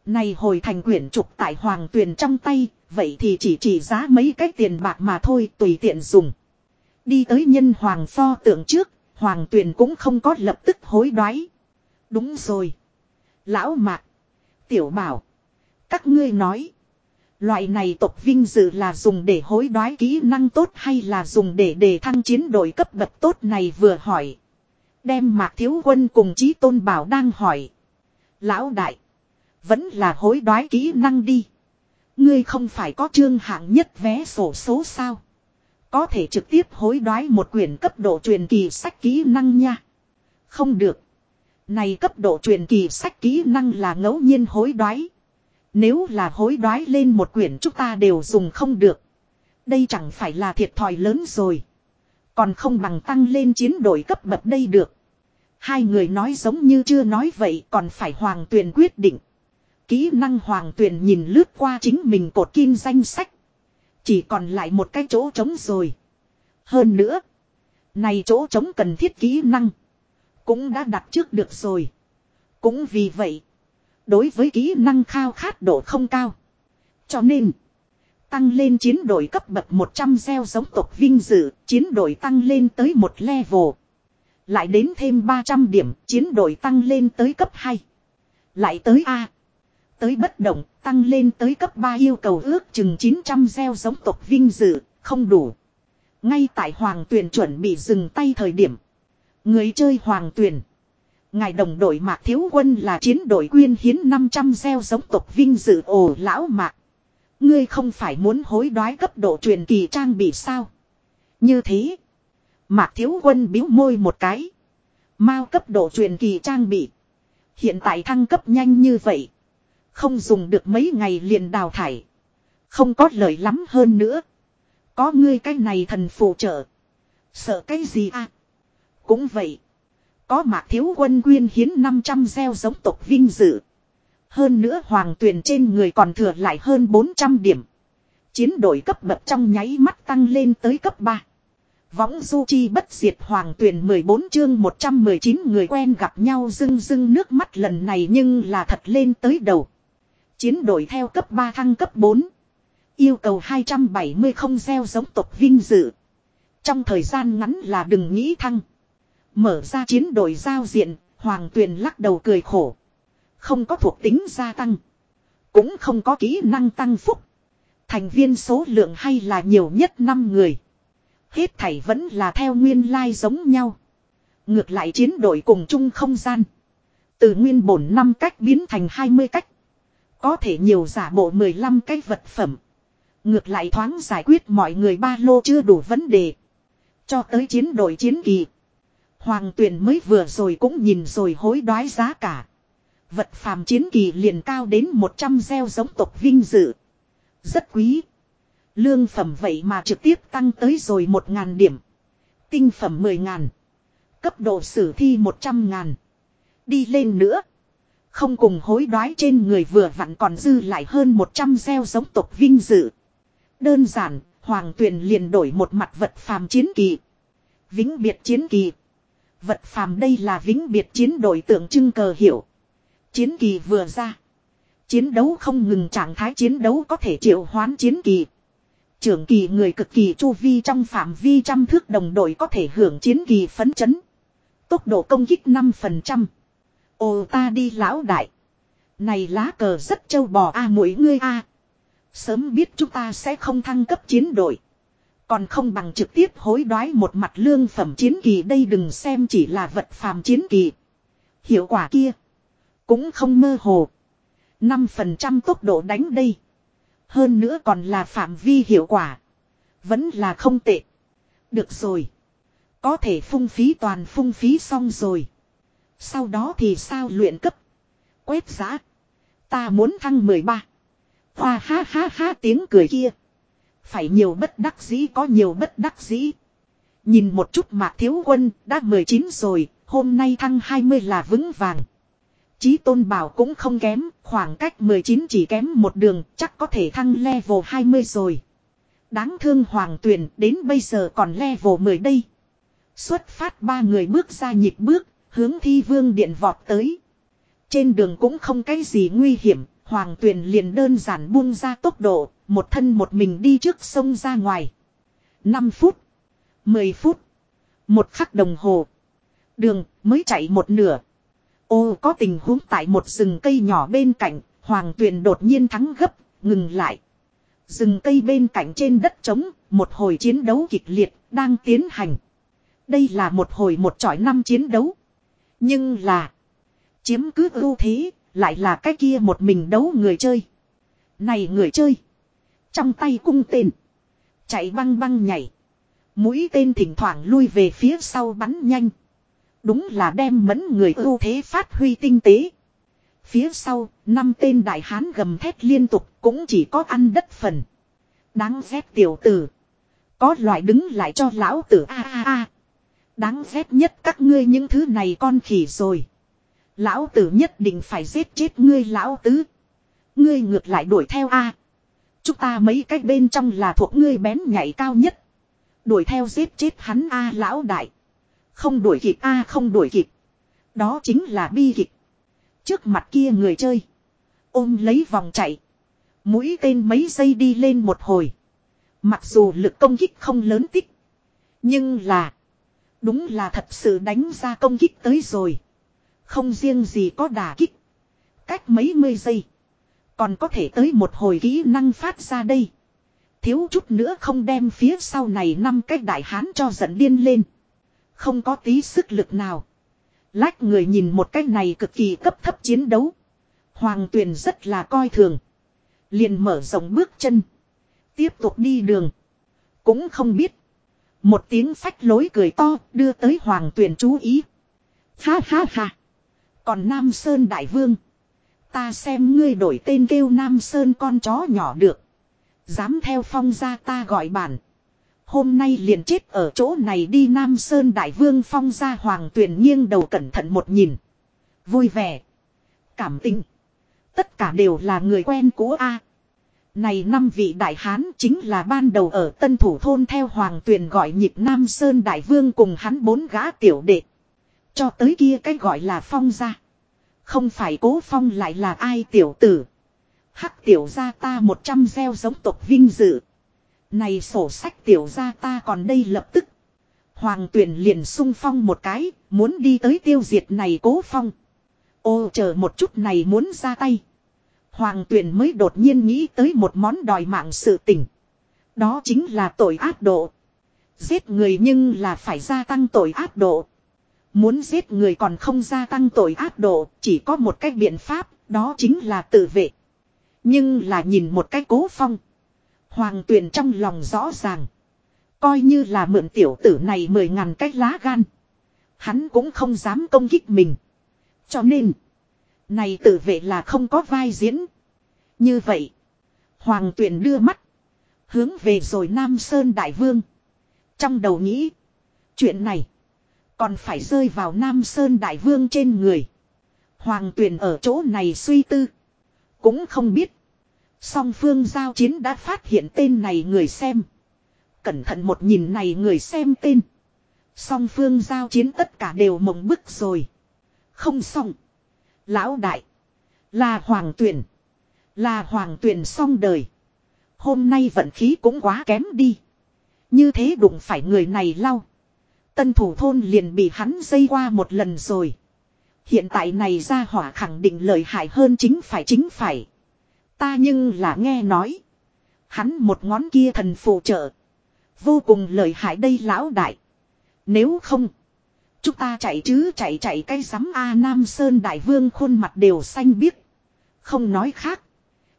Này hồi thành quyển trục tại hoàng tuyền trong tay, vậy thì chỉ chỉ giá mấy cái tiền bạc mà thôi tùy tiện dùng. Đi tới nhân hoàng pho tượng trước, hoàng tuyền cũng không có lập tức hối đoái. Đúng rồi. Lão mạc. Tiểu bảo. Các ngươi nói. Loại này tộc vinh dự là dùng để hối đoái kỹ năng tốt hay là dùng để đề thăng chiến đội cấp bậc tốt này vừa hỏi. Đem mạc thiếu quân cùng chí tôn bảo đang hỏi. Lão đại. Vẫn là hối đoái kỹ năng đi. Ngươi không phải có chương hạng nhất vé sổ số sao. Có thể trực tiếp hối đoái một quyển cấp độ truyền kỳ sách kỹ năng nha. Không được. Này cấp độ truyền kỳ sách kỹ năng là ngẫu nhiên hối đoái. Nếu là hối đoái lên một quyển chúng ta đều dùng không được. Đây chẳng phải là thiệt thòi lớn rồi. Còn không bằng tăng lên chiến đội cấp bậc đây được. Hai người nói giống như chưa nói vậy còn phải hoàng tuyền quyết định. Kỹ năng hoàng tuyền nhìn lướt qua chính mình cột kim danh sách. Chỉ còn lại một cái chỗ trống rồi. Hơn nữa. Này chỗ trống cần thiết kỹ năng. Cũng đã đặt trước được rồi. Cũng vì vậy. Đối với kỹ năng khao khát độ không cao. Cho nên. Tăng lên chiến đội cấp bậc 100 gieo giống tộc vinh dự. Chiến đội tăng lên tới một level. Lại đến thêm 300 điểm. Chiến đội tăng lên tới cấp 2. Lại tới A. Tới bất động. Tăng lên tới cấp 3 yêu cầu ước chừng 900 gieo giống tộc vinh dự. Không đủ. Ngay tại hoàng tuyển chuẩn bị dừng tay thời điểm. Người chơi hoàng tuyển. Ngài đồng đội mạc thiếu quân là chiến đội quyên hiến 500 gieo giống tộc vinh dự ồ lão mạc. Ngươi không phải muốn hối đoái cấp độ truyền kỳ trang bị sao? Như thế. Mạc thiếu quân biếu môi một cái. Mao cấp độ truyền kỳ trang bị. Hiện tại thăng cấp nhanh như vậy. Không dùng được mấy ngày liền đào thải. Không có lợi lắm hơn nữa. Có ngươi cái này thần phù trợ. Sợ cái gì à? Cũng vậy. Có mạc thiếu quân quyên hiến 500 gieo giống tộc vinh dự. Hơn nữa hoàng tuyền trên người còn thừa lại hơn 400 điểm. Chiến đội cấp bậc trong nháy mắt tăng lên tới cấp 3. Võng du chi bất diệt hoàng tuyền 14 chương 119 người quen gặp nhau rưng rưng nước mắt lần này nhưng là thật lên tới đầu. Chiến đội theo cấp 3 thăng cấp 4. Yêu cầu 270 không gieo giống tộc vinh dự. Trong thời gian ngắn là đừng nghĩ thăng. Mở ra chiến đội giao diện, Hoàng Tuyền lắc đầu cười khổ. Không có thuộc tính gia tăng. Cũng không có kỹ năng tăng phúc. Thành viên số lượng hay là nhiều nhất 5 người. Hết thảy vẫn là theo nguyên lai like giống nhau. Ngược lại chiến đội cùng chung không gian. Từ nguyên bổn 5 cách biến thành 20 cách. Có thể nhiều giả bộ 15 cái vật phẩm. Ngược lại thoáng giải quyết mọi người ba lô chưa đủ vấn đề. Cho tới chiến đội chiến kỳ. Hoàng tuyển mới vừa rồi cũng nhìn rồi hối đoái giá cả. Vật phàm chiến kỳ liền cao đến 100 gieo giống tộc vinh dự. Rất quý. Lương phẩm vậy mà trực tiếp tăng tới rồi 1.000 điểm. Tinh phẩm 10.000. Cấp độ sử thi 100.000. Đi lên nữa. Không cùng hối đoái trên người vừa vặn còn dư lại hơn 100 gieo giống tộc vinh dự. Đơn giản, Hoàng Tuyền liền đổi một mặt vật phàm chiến kỳ. Vĩnh biệt chiến kỳ. Vật phàm đây là vĩnh biệt chiến đội tượng trưng cờ hiệu. Chiến kỳ vừa ra. Chiến đấu không ngừng trạng thái chiến đấu có thể triệu hoán chiến kỳ. Trưởng kỳ người cực kỳ chu vi trong phạm vi trăm thước đồng đội có thể hưởng chiến kỳ phấn chấn. Tốc độ công kích 5%. Ồ ta đi lão đại. Này lá cờ rất châu bò a à, mỗi ngươi a. Sớm biết chúng ta sẽ không thăng cấp chiến đội. Còn không bằng trực tiếp hối đoái một mặt lương phẩm chiến kỳ đây đừng xem chỉ là vật phàm chiến kỳ. Hiệu quả kia. Cũng không mơ hồ. 5% tốc độ đánh đây. Hơn nữa còn là phạm vi hiệu quả. Vẫn là không tệ. Được rồi. Có thể phung phí toàn phung phí xong rồi. Sau đó thì sao luyện cấp. Quét giá. Ta muốn thăng 13. Hoa ha ha ha tiếng cười kia. Phải nhiều bất đắc dĩ có nhiều bất đắc dĩ. Nhìn một chút mạc thiếu quân đã 19 rồi. Hôm nay thăng 20 là vững vàng. Chí tôn bảo cũng không kém, khoảng cách 19 chỉ kém một đường, chắc có thể thăng level 20 rồi. Đáng thương hoàng tuyển đến bây giờ còn level 10 đây. Xuất phát ba người bước ra nhịp bước, hướng thi vương điện vọt tới. Trên đường cũng không cái gì nguy hiểm, hoàng Tuyền liền đơn giản buông ra tốc độ, một thân một mình đi trước sông ra ngoài. 5 phút, 10 phút, một khắc đồng hồ. Đường mới chạy một nửa, Ô có tình huống tại một rừng cây nhỏ bên cạnh, hoàng tuyền đột nhiên thắng gấp, ngừng lại. Rừng cây bên cạnh trên đất trống, một hồi chiến đấu kịch liệt, đang tiến hành. Đây là một hồi một trọi năm chiến đấu. Nhưng là, chiếm cứ ưu thế, lại là cái kia một mình đấu người chơi. Này người chơi, trong tay cung tên, chạy băng băng nhảy. Mũi tên thỉnh thoảng lui về phía sau bắn nhanh. Đúng là đem mẫn người ưu thế phát huy tinh tế. Phía sau, năm tên đại hán gầm thét liên tục cũng chỉ có ăn đất phần. Đáng ghét tiểu tử. Có loại đứng lại cho lão tử a a a. Đáng ghét nhất các ngươi những thứ này con khỉ rồi. Lão tử nhất định phải giết chết ngươi lão tứ. Ngươi ngược lại đuổi theo a. Chúng ta mấy cách bên trong là thuộc ngươi bén nhảy cao nhất. Đuổi theo giết chết hắn a lão đại. Không đuổi kịp a không đuổi kịp. Đó chính là bi kịch. Trước mặt kia người chơi. Ôm lấy vòng chạy. Mũi tên mấy giây đi lên một hồi. Mặc dù lực công kích không lớn tích. Nhưng là. Đúng là thật sự đánh ra công kích tới rồi. Không riêng gì có đả kích. Cách mấy mươi giây. Còn có thể tới một hồi kỹ năng phát ra đây. Thiếu chút nữa không đem phía sau này năm cái đại hán cho giận điên lên. Không có tí sức lực nào. Lách người nhìn một cái này cực kỳ cấp thấp chiến đấu. Hoàng tuyền rất là coi thường. Liền mở rộng bước chân. Tiếp tục đi đường. Cũng không biết. Một tiếng phách lối cười to đưa tới hoàng tuyền chú ý. Ha ha ha. Còn Nam Sơn Đại Vương. Ta xem ngươi đổi tên kêu Nam Sơn con chó nhỏ được. Dám theo phong gia ta gọi bản. Hôm nay liền chết ở chỗ này đi Nam Sơn Đại Vương phong gia hoàng tuyển nghiêng đầu cẩn thận một nhìn. Vui vẻ. Cảm tình. Tất cả đều là người quen của A. Này năm vị đại hán chính là ban đầu ở tân thủ thôn theo hoàng tuyền gọi nhịp Nam Sơn Đại Vương cùng hắn bốn gã tiểu đệ. Cho tới kia cái gọi là phong ra. Không phải cố phong lại là ai tiểu tử. Hắc tiểu ra ta một trăm gieo giống tộc vinh dự. Này sổ sách tiểu ra ta còn đây lập tức. Hoàng tuyển liền sung phong một cái, muốn đi tới tiêu diệt này cố phong. Ô chờ một chút này muốn ra tay. Hoàng tuyển mới đột nhiên nghĩ tới một món đòi mạng sự tình, Đó chính là tội ác độ. Giết người nhưng là phải gia tăng tội ác độ. Muốn giết người còn không gia tăng tội ác độ, chỉ có một cách biện pháp, đó chính là tự vệ. Nhưng là nhìn một cách cố phong. Hoàng tuyền trong lòng rõ ràng. Coi như là mượn tiểu tử này mười ngàn cách lá gan. Hắn cũng không dám công kích mình. Cho nên. Này tự vệ là không có vai diễn. Như vậy. Hoàng tuyền đưa mắt. Hướng về rồi Nam Sơn Đại Vương. Trong đầu nghĩ. Chuyện này. Còn phải rơi vào Nam Sơn Đại Vương trên người. Hoàng tuyển ở chỗ này suy tư. Cũng không biết. Song phương giao chiến đã phát hiện tên này người xem. Cẩn thận một nhìn này người xem tên. Song phương giao chiến tất cả đều mộng bức rồi. Không xong. Lão đại. Là hoàng tuyển. Là hoàng tuyển xong đời. Hôm nay vận khí cũng quá kém đi. Như thế đụng phải người này lau. Tân thủ thôn liền bị hắn dây qua một lần rồi. Hiện tại này ra hỏa khẳng định lợi hại hơn chính phải chính phải. Ta nhưng là nghe nói. Hắn một ngón kia thần phụ trợ. Vô cùng lợi hại đây lão đại. Nếu không. Chúng ta chạy chứ chạy chạy cái sắm A Nam Sơn Đại Vương khuôn mặt đều xanh biếc. Không nói khác.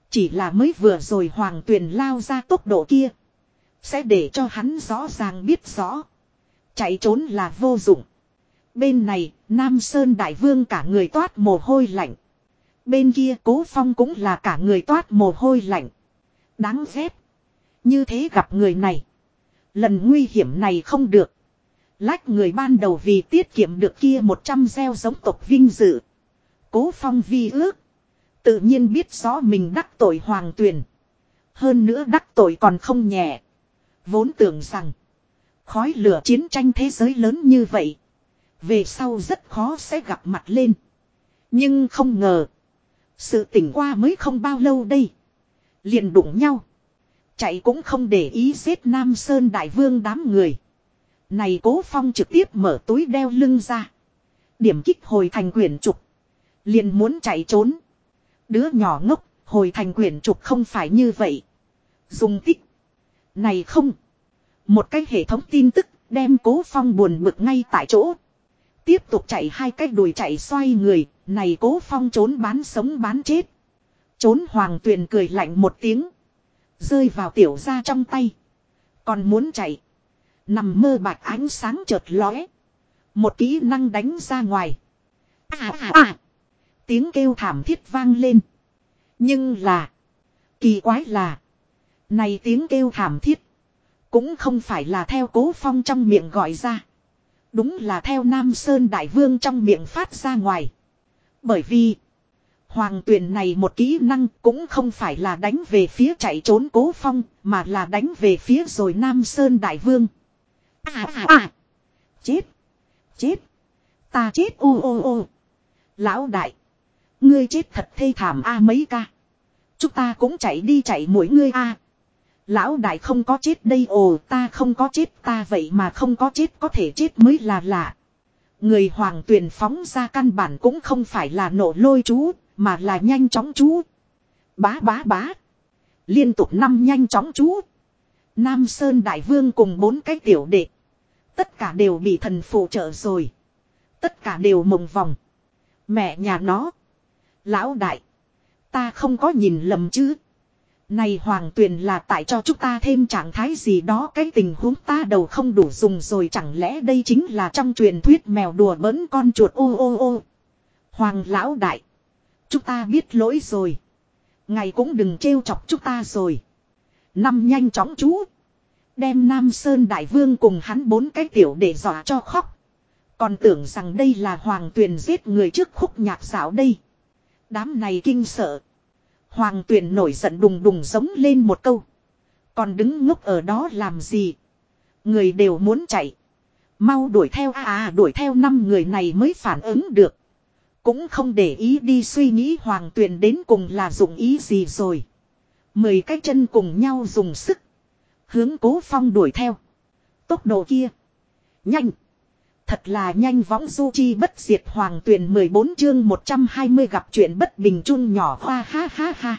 Chỉ là mới vừa rồi hoàng tuyền lao ra tốc độ kia. Sẽ để cho hắn rõ ràng biết rõ. Chạy trốn là vô dụng. Bên này, Nam Sơn Đại Vương cả người toát mồ hôi lạnh. Bên kia cố phong cũng là cả người toát mồ hôi lạnh. Đáng ghét. Như thế gặp người này. Lần nguy hiểm này không được. Lách người ban đầu vì tiết kiệm được kia 100 gieo giống tộc vinh dự. Cố phong vi ước. Tự nhiên biết rõ mình đắc tội hoàng tuyền. Hơn nữa đắc tội còn không nhẹ. Vốn tưởng rằng. Khói lửa chiến tranh thế giới lớn như vậy. Về sau rất khó sẽ gặp mặt lên. Nhưng không ngờ. Sự tỉnh qua mới không bao lâu đây. Liền đụng nhau. Chạy cũng không để ý giết Nam Sơn Đại Vương đám người. Này cố phong trực tiếp mở túi đeo lưng ra. Điểm kích hồi thành quyển trục. Liền muốn chạy trốn. Đứa nhỏ ngốc, hồi thành quyển trục không phải như vậy. Dùng tích. Này không. Một cái hệ thống tin tức đem cố phong buồn bực ngay tại chỗ. Tiếp tục chạy hai cái đùi chạy xoay người, này cố phong trốn bán sống bán chết. Trốn hoàng tuyền cười lạnh một tiếng. Rơi vào tiểu ra trong tay. Còn muốn chạy. Nằm mơ bạch ánh sáng chợt lóe. Một kỹ năng đánh ra ngoài. À à à. Tiếng kêu thảm thiết vang lên. Nhưng là. Kỳ quái là. Này tiếng kêu thảm thiết. Cũng không phải là theo cố phong trong miệng gọi ra. Đúng là theo Nam Sơn Đại Vương trong miệng phát ra ngoài. Bởi vì. Hoàng tuyển này một kỹ năng cũng không phải là đánh về phía chạy trốn cố phong. Mà là đánh về phía rồi Nam Sơn Đại Vương. À à à. Chết. Chết. Ta chết, ô ô ô. Lão đại. Ngươi chết thật thê thảm a à mấy ca. Chúng ta cũng chạy đi chạy mỗi ngươi a. Lão đại không có chết đây ồ ta không có chết ta vậy mà không có chết có thể chết mới là lạ. Người hoàng tuyền phóng ra căn bản cũng không phải là nổ lôi chú, mà là nhanh chóng chú. Bá bá bá. Liên tục năm nhanh chóng chú. Nam Sơn Đại Vương cùng bốn cái tiểu đệ. Tất cả đều bị thần phụ trợ rồi. Tất cả đều mộng vòng. Mẹ nhà nó. Lão đại. Ta không có nhìn lầm chứ. Này hoàng tuyền là tại cho chúng ta thêm trạng thái gì đó, cái tình huống ta đầu không đủ dùng rồi, chẳng lẽ đây chính là trong truyền thuyết mèo đùa bỡn con chuột ô ô ô. Hoàng lão đại. Chúng ta biết lỗi rồi. Ngày cũng đừng trêu chọc chúng ta rồi. Năm nhanh chóng chú. Đem Nam Sơn Đại Vương cùng hắn bốn cái tiểu để dọa cho khóc. Còn tưởng rằng đây là hoàng tuyền giết người trước khúc nhạc xảo đây. Đám này kinh sợ. Hoàng tuyền nổi giận đùng đùng giống lên một câu. Còn đứng ngốc ở đó làm gì? Người đều muốn chạy. Mau đuổi theo à, à đuổi theo năm người này mới phản ứng được. Cũng không để ý đi suy nghĩ hoàng tuyền đến cùng là dụng ý gì rồi. Mười cái chân cùng nhau dùng sức. Hướng cố phong đuổi theo. Tốc độ kia. Nhanh. Thật là nhanh võng du chi bất diệt hoàng tuyển 14 chương 120 gặp chuyện bất bình chung nhỏ hoa ha ha ha.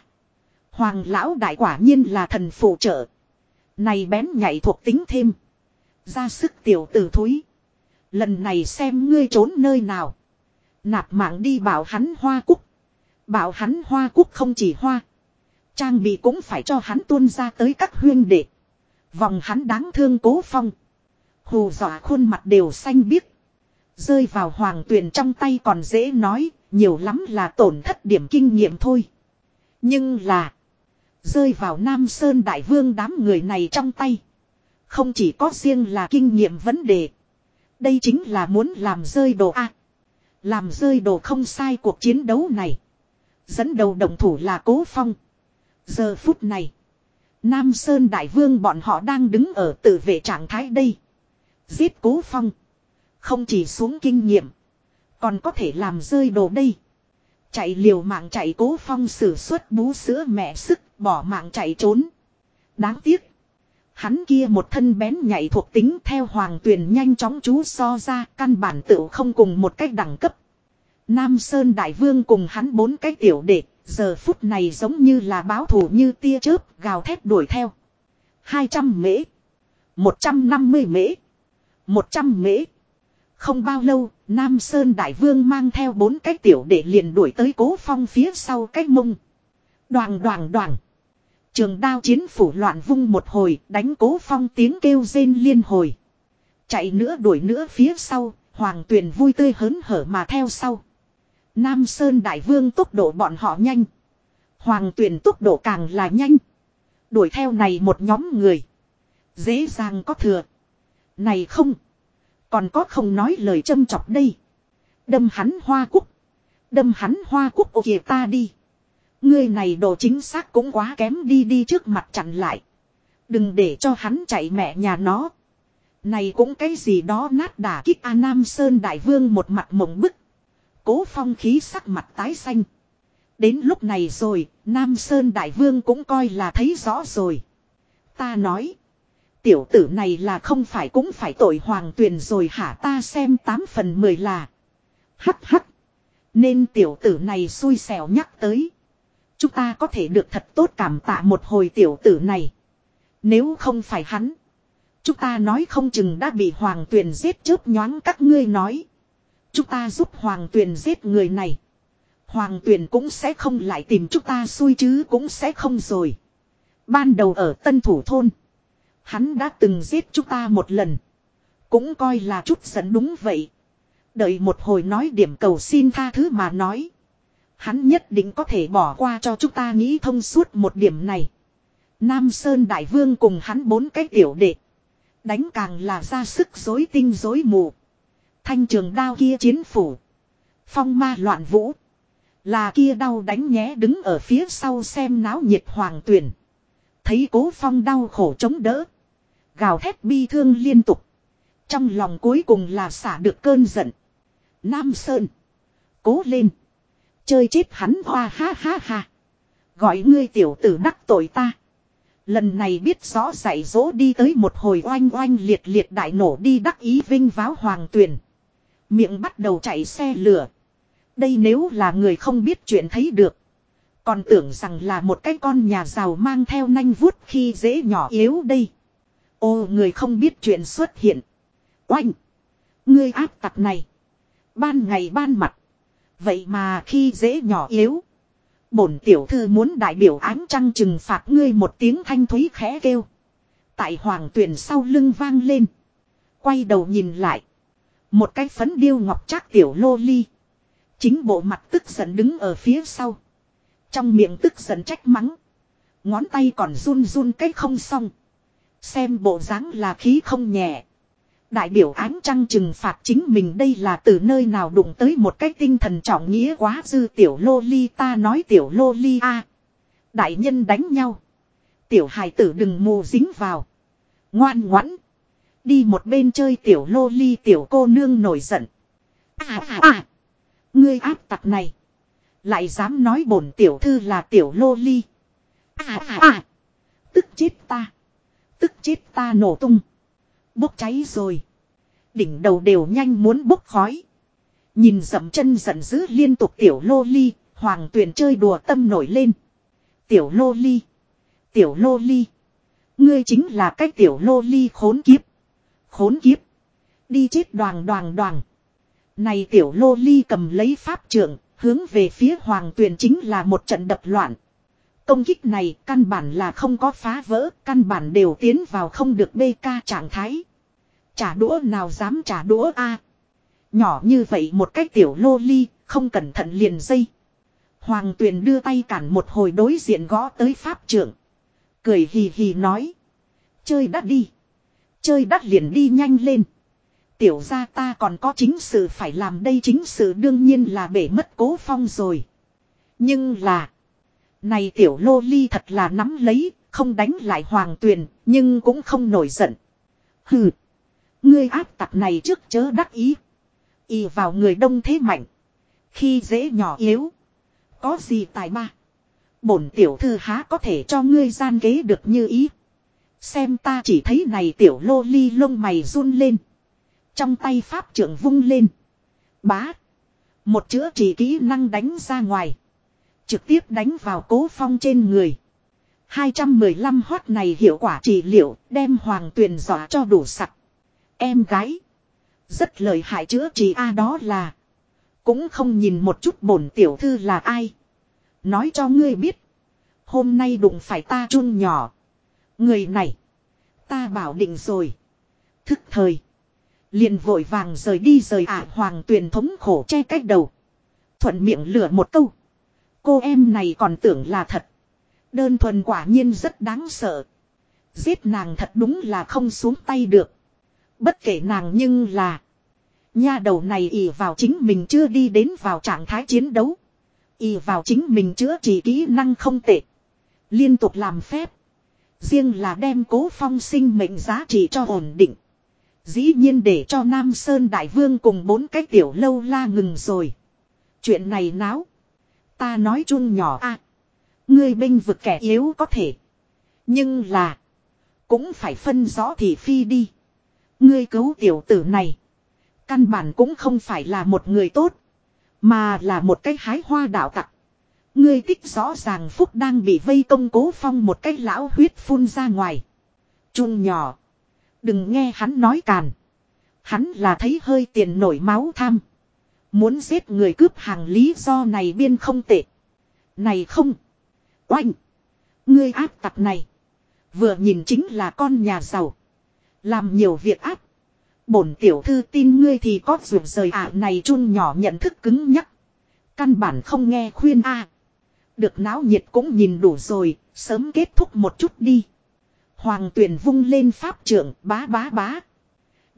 Hoàng lão đại quả nhiên là thần phụ trợ. Này bén nhảy thuộc tính thêm. Ra sức tiểu tử thúi. Lần này xem ngươi trốn nơi nào. Nạp mạng đi bảo hắn hoa cúc. Bảo hắn hoa cúc không chỉ hoa. Trang bị cũng phải cho hắn tuôn ra tới các huyên đệ. Vòng hắn đáng thương cố phong. Hù dọa khuôn mặt đều xanh biếc. Rơi vào hoàng tuyền trong tay còn dễ nói, nhiều lắm là tổn thất điểm kinh nghiệm thôi. Nhưng là. Rơi vào Nam Sơn Đại Vương đám người này trong tay. Không chỉ có riêng là kinh nghiệm vấn đề. Đây chính là muốn làm rơi đồ A. Làm rơi đồ không sai cuộc chiến đấu này. Dẫn đầu đồng thủ là Cố Phong. Giờ phút này. Nam Sơn Đại Vương bọn họ đang đứng ở tự vệ trạng thái đây. Giết Cố Phong. Không chỉ xuống kinh nghiệm. Còn có thể làm rơi đồ đây. Chạy liều mạng chạy Cố Phong sử xuất bú sữa mẹ sức bỏ mạng chạy trốn. Đáng tiếc. Hắn kia một thân bén nhạy thuộc tính theo hoàng tuyền nhanh chóng chú so ra căn bản tự không cùng một cách đẳng cấp. Nam Sơn Đại Vương cùng hắn bốn cái tiểu đệ, giờ phút này giống như là báo thù như tia chớp gào thét đuổi theo. 200 mễ, 150 mễ, 100 mễ. Không bao lâu, Nam Sơn Đại Vương mang theo bốn cái tiểu để liền đuổi tới cố phong phía sau cái mông. Đoàn đoàn đoàn. Trường đao chiến phủ loạn vung một hồi, đánh cố phong tiếng kêu rên liên hồi. Chạy nữa đuổi nữa phía sau, hoàng tuyền vui tươi hớn hở mà theo sau. Nam Sơn Đại Vương tốc độ bọn họ nhanh. Hoàng tuyền tốc độ càng là nhanh. Đuổi theo này một nhóm người. Dễ dàng có thừa. Này không. Còn có không nói lời châm chọc đây. Đâm hắn hoa cúc. Đâm hắn hoa cúc ô kìa ta đi. Ngươi này đồ chính xác cũng quá kém đi đi trước mặt chặn lại. Đừng để cho hắn chạy mẹ nhà nó. Này cũng cái gì đó nát đả kích A Nam Sơn Đại Vương một mặt mộng bức. Cố phong khí sắc mặt tái xanh. Đến lúc này rồi, Nam Sơn Đại Vương cũng coi là thấy rõ rồi. Ta nói. Tiểu tử này là không phải cũng phải tội hoàng tuyền rồi hả ta xem tám phần mười là. Hắc hắc. Nên tiểu tử này xui xẻo nhắc tới. Chúng ta có thể được thật tốt cảm tạ một hồi tiểu tử này. Nếu không phải hắn. Chúng ta nói không chừng đã bị hoàng tuyền giết chớp nhoáng các ngươi nói. Chúng ta giúp hoàng tuyền giết người này. Hoàng tuyền cũng sẽ không lại tìm chúng ta xui chứ cũng sẽ không rồi. Ban đầu ở Tân Thủ Thôn. Hắn đã từng giết chúng ta một lần. Cũng coi là chút giận đúng vậy. Đợi một hồi nói điểm cầu xin tha thứ mà nói. Hắn nhất định có thể bỏ qua cho chúng ta nghĩ thông suốt một điểm này. Nam Sơn Đại Vương cùng hắn bốn cái tiểu đệ. Đánh càng là ra sức dối tinh dối mù. Thanh trường đao kia chiến phủ. Phong ma loạn vũ. Là kia đau đánh nhé đứng ở phía sau xem náo nhiệt hoàng tuyển. Thấy cố phong đau khổ chống đỡ. Gào thét bi thương liên tục. Trong lòng cuối cùng là xả được cơn giận. Nam Sơn. Cố lên. Chơi chết hắn hoa ha ha ha. Gọi ngươi tiểu tử đắc tội ta. Lần này biết rõ dạy dỗ đi tới một hồi oanh oanh liệt liệt đại nổ đi đắc ý vinh váo hoàng tuyền. Miệng bắt đầu chạy xe lửa. Đây nếu là người không biết chuyện thấy được. Còn tưởng rằng là một cái con nhà giàu mang theo nanh vuốt khi dễ nhỏ yếu đây. Ô, người không biết chuyện xuất hiện. Oanh! Ngươi áp tặc này. Ban ngày ban mặt. Vậy mà khi dễ nhỏ yếu. Bổn tiểu thư muốn đại biểu ánh trăng trừng phạt ngươi một tiếng thanh thúy khẽ kêu. Tại hoàng tuyển sau lưng vang lên. Quay đầu nhìn lại. Một cái phấn điêu ngọc trác tiểu lô ly. Chính bộ mặt tức giận đứng ở phía sau. Trong miệng tức giận trách mắng. Ngón tay còn run run cách không xong. Xem bộ dáng là khí không nhẹ. Đại biểu ánh trăng trừng phạt chính mình đây là từ nơi nào đụng tới một cái tinh thần trọng nghĩa quá dư tiểu lô ly ta nói tiểu lô ly a Đại nhân đánh nhau. Tiểu hài tử đừng mù dính vào. Ngoan ngoãn. Đi một bên chơi tiểu lô ly tiểu cô nương nổi giận. À à à. Ngươi áp tặc này. Lại dám nói bổn tiểu thư là tiểu lô ly. À à à. Tức chết ta. Tức chết ta nổ tung. Bốc cháy rồi. Đỉnh đầu đều nhanh muốn bốc khói. Nhìn dậm chân giận dữ liên tục tiểu lô ly. Hoàng tuyền chơi đùa tâm nổi lên. Tiểu lô ly. Tiểu lô ly. Ngươi chính là cái tiểu lô ly khốn kiếp. Khốn kiếp. Đi chết đoàn đoàn đoàn. Này tiểu lô ly cầm lấy pháp trưởng, hướng về phía hoàng tuyền chính là một trận đập loạn. Công kích này căn bản là không có phá vỡ, căn bản đều tiến vào không được BK trạng thái. Trả đũa nào dám trả đũa a Nhỏ như vậy một cái tiểu lô ly, không cẩn thận liền dây. Hoàng tuyền đưa tay cản một hồi đối diện gõ tới pháp trưởng. Cười hì hì nói. Chơi đắt đi. Chơi đắt liền đi nhanh lên. Tiểu ra ta còn có chính sự phải làm đây chính sự đương nhiên là bể mất cố phong rồi. Nhưng là. Này tiểu lô ly thật là nắm lấy, không đánh lại hoàng tuyền, nhưng cũng không nổi giận. Hừ. Ngươi áp tặc này trước chớ đắc ý. Y vào người đông thế mạnh. Khi dễ nhỏ yếu. Có gì tài ba. Bổn tiểu thư há có thể cho ngươi gian kế được như ý. Xem ta chỉ thấy này tiểu lô ly lông mày run lên. Trong tay pháp trưởng vung lên. Bá. Một chữa chỉ kỹ năng đánh ra ngoài. Trực tiếp đánh vào cố phong trên người. 215 hót này hiệu quả trị liệu, đem hoàng tuyền dọa cho đủ sặc. Em gái. Rất lời hại chữa trị A đó là. Cũng không nhìn một chút bổn tiểu thư là ai. Nói cho ngươi biết. Hôm nay đụng phải ta chun nhỏ. Người này. Ta bảo định rồi. Thức thời. Liền vội vàng rời đi rời ả hoàng tuyền thống khổ che cách đầu. Thuận miệng lửa một câu. Cô em này còn tưởng là thật. Đơn thuần quả nhiên rất đáng sợ. Giết nàng thật đúng là không xuống tay được. Bất kể nàng nhưng là. Nha đầu này ỉ vào chính mình chưa đi đến vào trạng thái chiến đấu. ỉ vào chính mình chữa trị kỹ năng không tệ. Liên tục làm phép. Riêng là đem cố phong sinh mệnh giá trị cho ổn định. Dĩ nhiên để cho Nam Sơn Đại Vương cùng bốn cái tiểu lâu la ngừng rồi. Chuyện này náo. Ta nói chung nhỏ a Ngươi binh vực kẻ yếu có thể. Nhưng là. Cũng phải phân rõ thị phi đi. Ngươi cứu tiểu tử này. Căn bản cũng không phải là một người tốt. Mà là một cái hái hoa đạo tặc. Ngươi tích rõ ràng Phúc đang bị vây công cố phong một cái lão huyết phun ra ngoài. Trung nhỏ. Đừng nghe hắn nói càn. Hắn là thấy hơi tiền nổi máu tham. Muốn giết người cướp hàng lý do này biên không tệ. Này không. Oanh. Ngươi áp tặc này. Vừa nhìn chính là con nhà giàu. Làm nhiều việc áp. Bổn tiểu thư tin ngươi thì có ruột rời ạ này chun nhỏ nhận thức cứng nhắc. Căn bản không nghe khuyên a. Được náo nhiệt cũng nhìn đủ rồi, sớm kết thúc một chút đi. Hoàng tuyển vung lên pháp trưởng bá bá bá.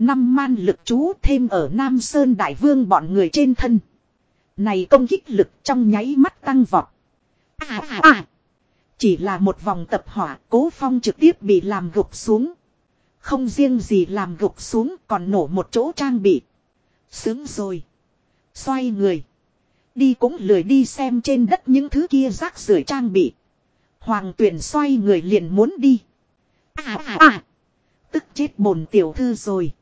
Năm man lực chú thêm ở Nam Sơn Đại Vương bọn người trên thân. Này công kích lực trong nháy mắt tăng vọt. À à à. Chỉ là một vòng tập hỏa cố phong trực tiếp bị làm gục xuống. Không riêng gì làm gục xuống còn nổ một chỗ trang bị. Sướng rồi. Xoay người. Đi cũng lười đi xem trên đất những thứ kia rác rưởi trang bị. Hoàng tuyển xoay người liền muốn đi. À à à. Tức chết bồn tiểu thư rồi.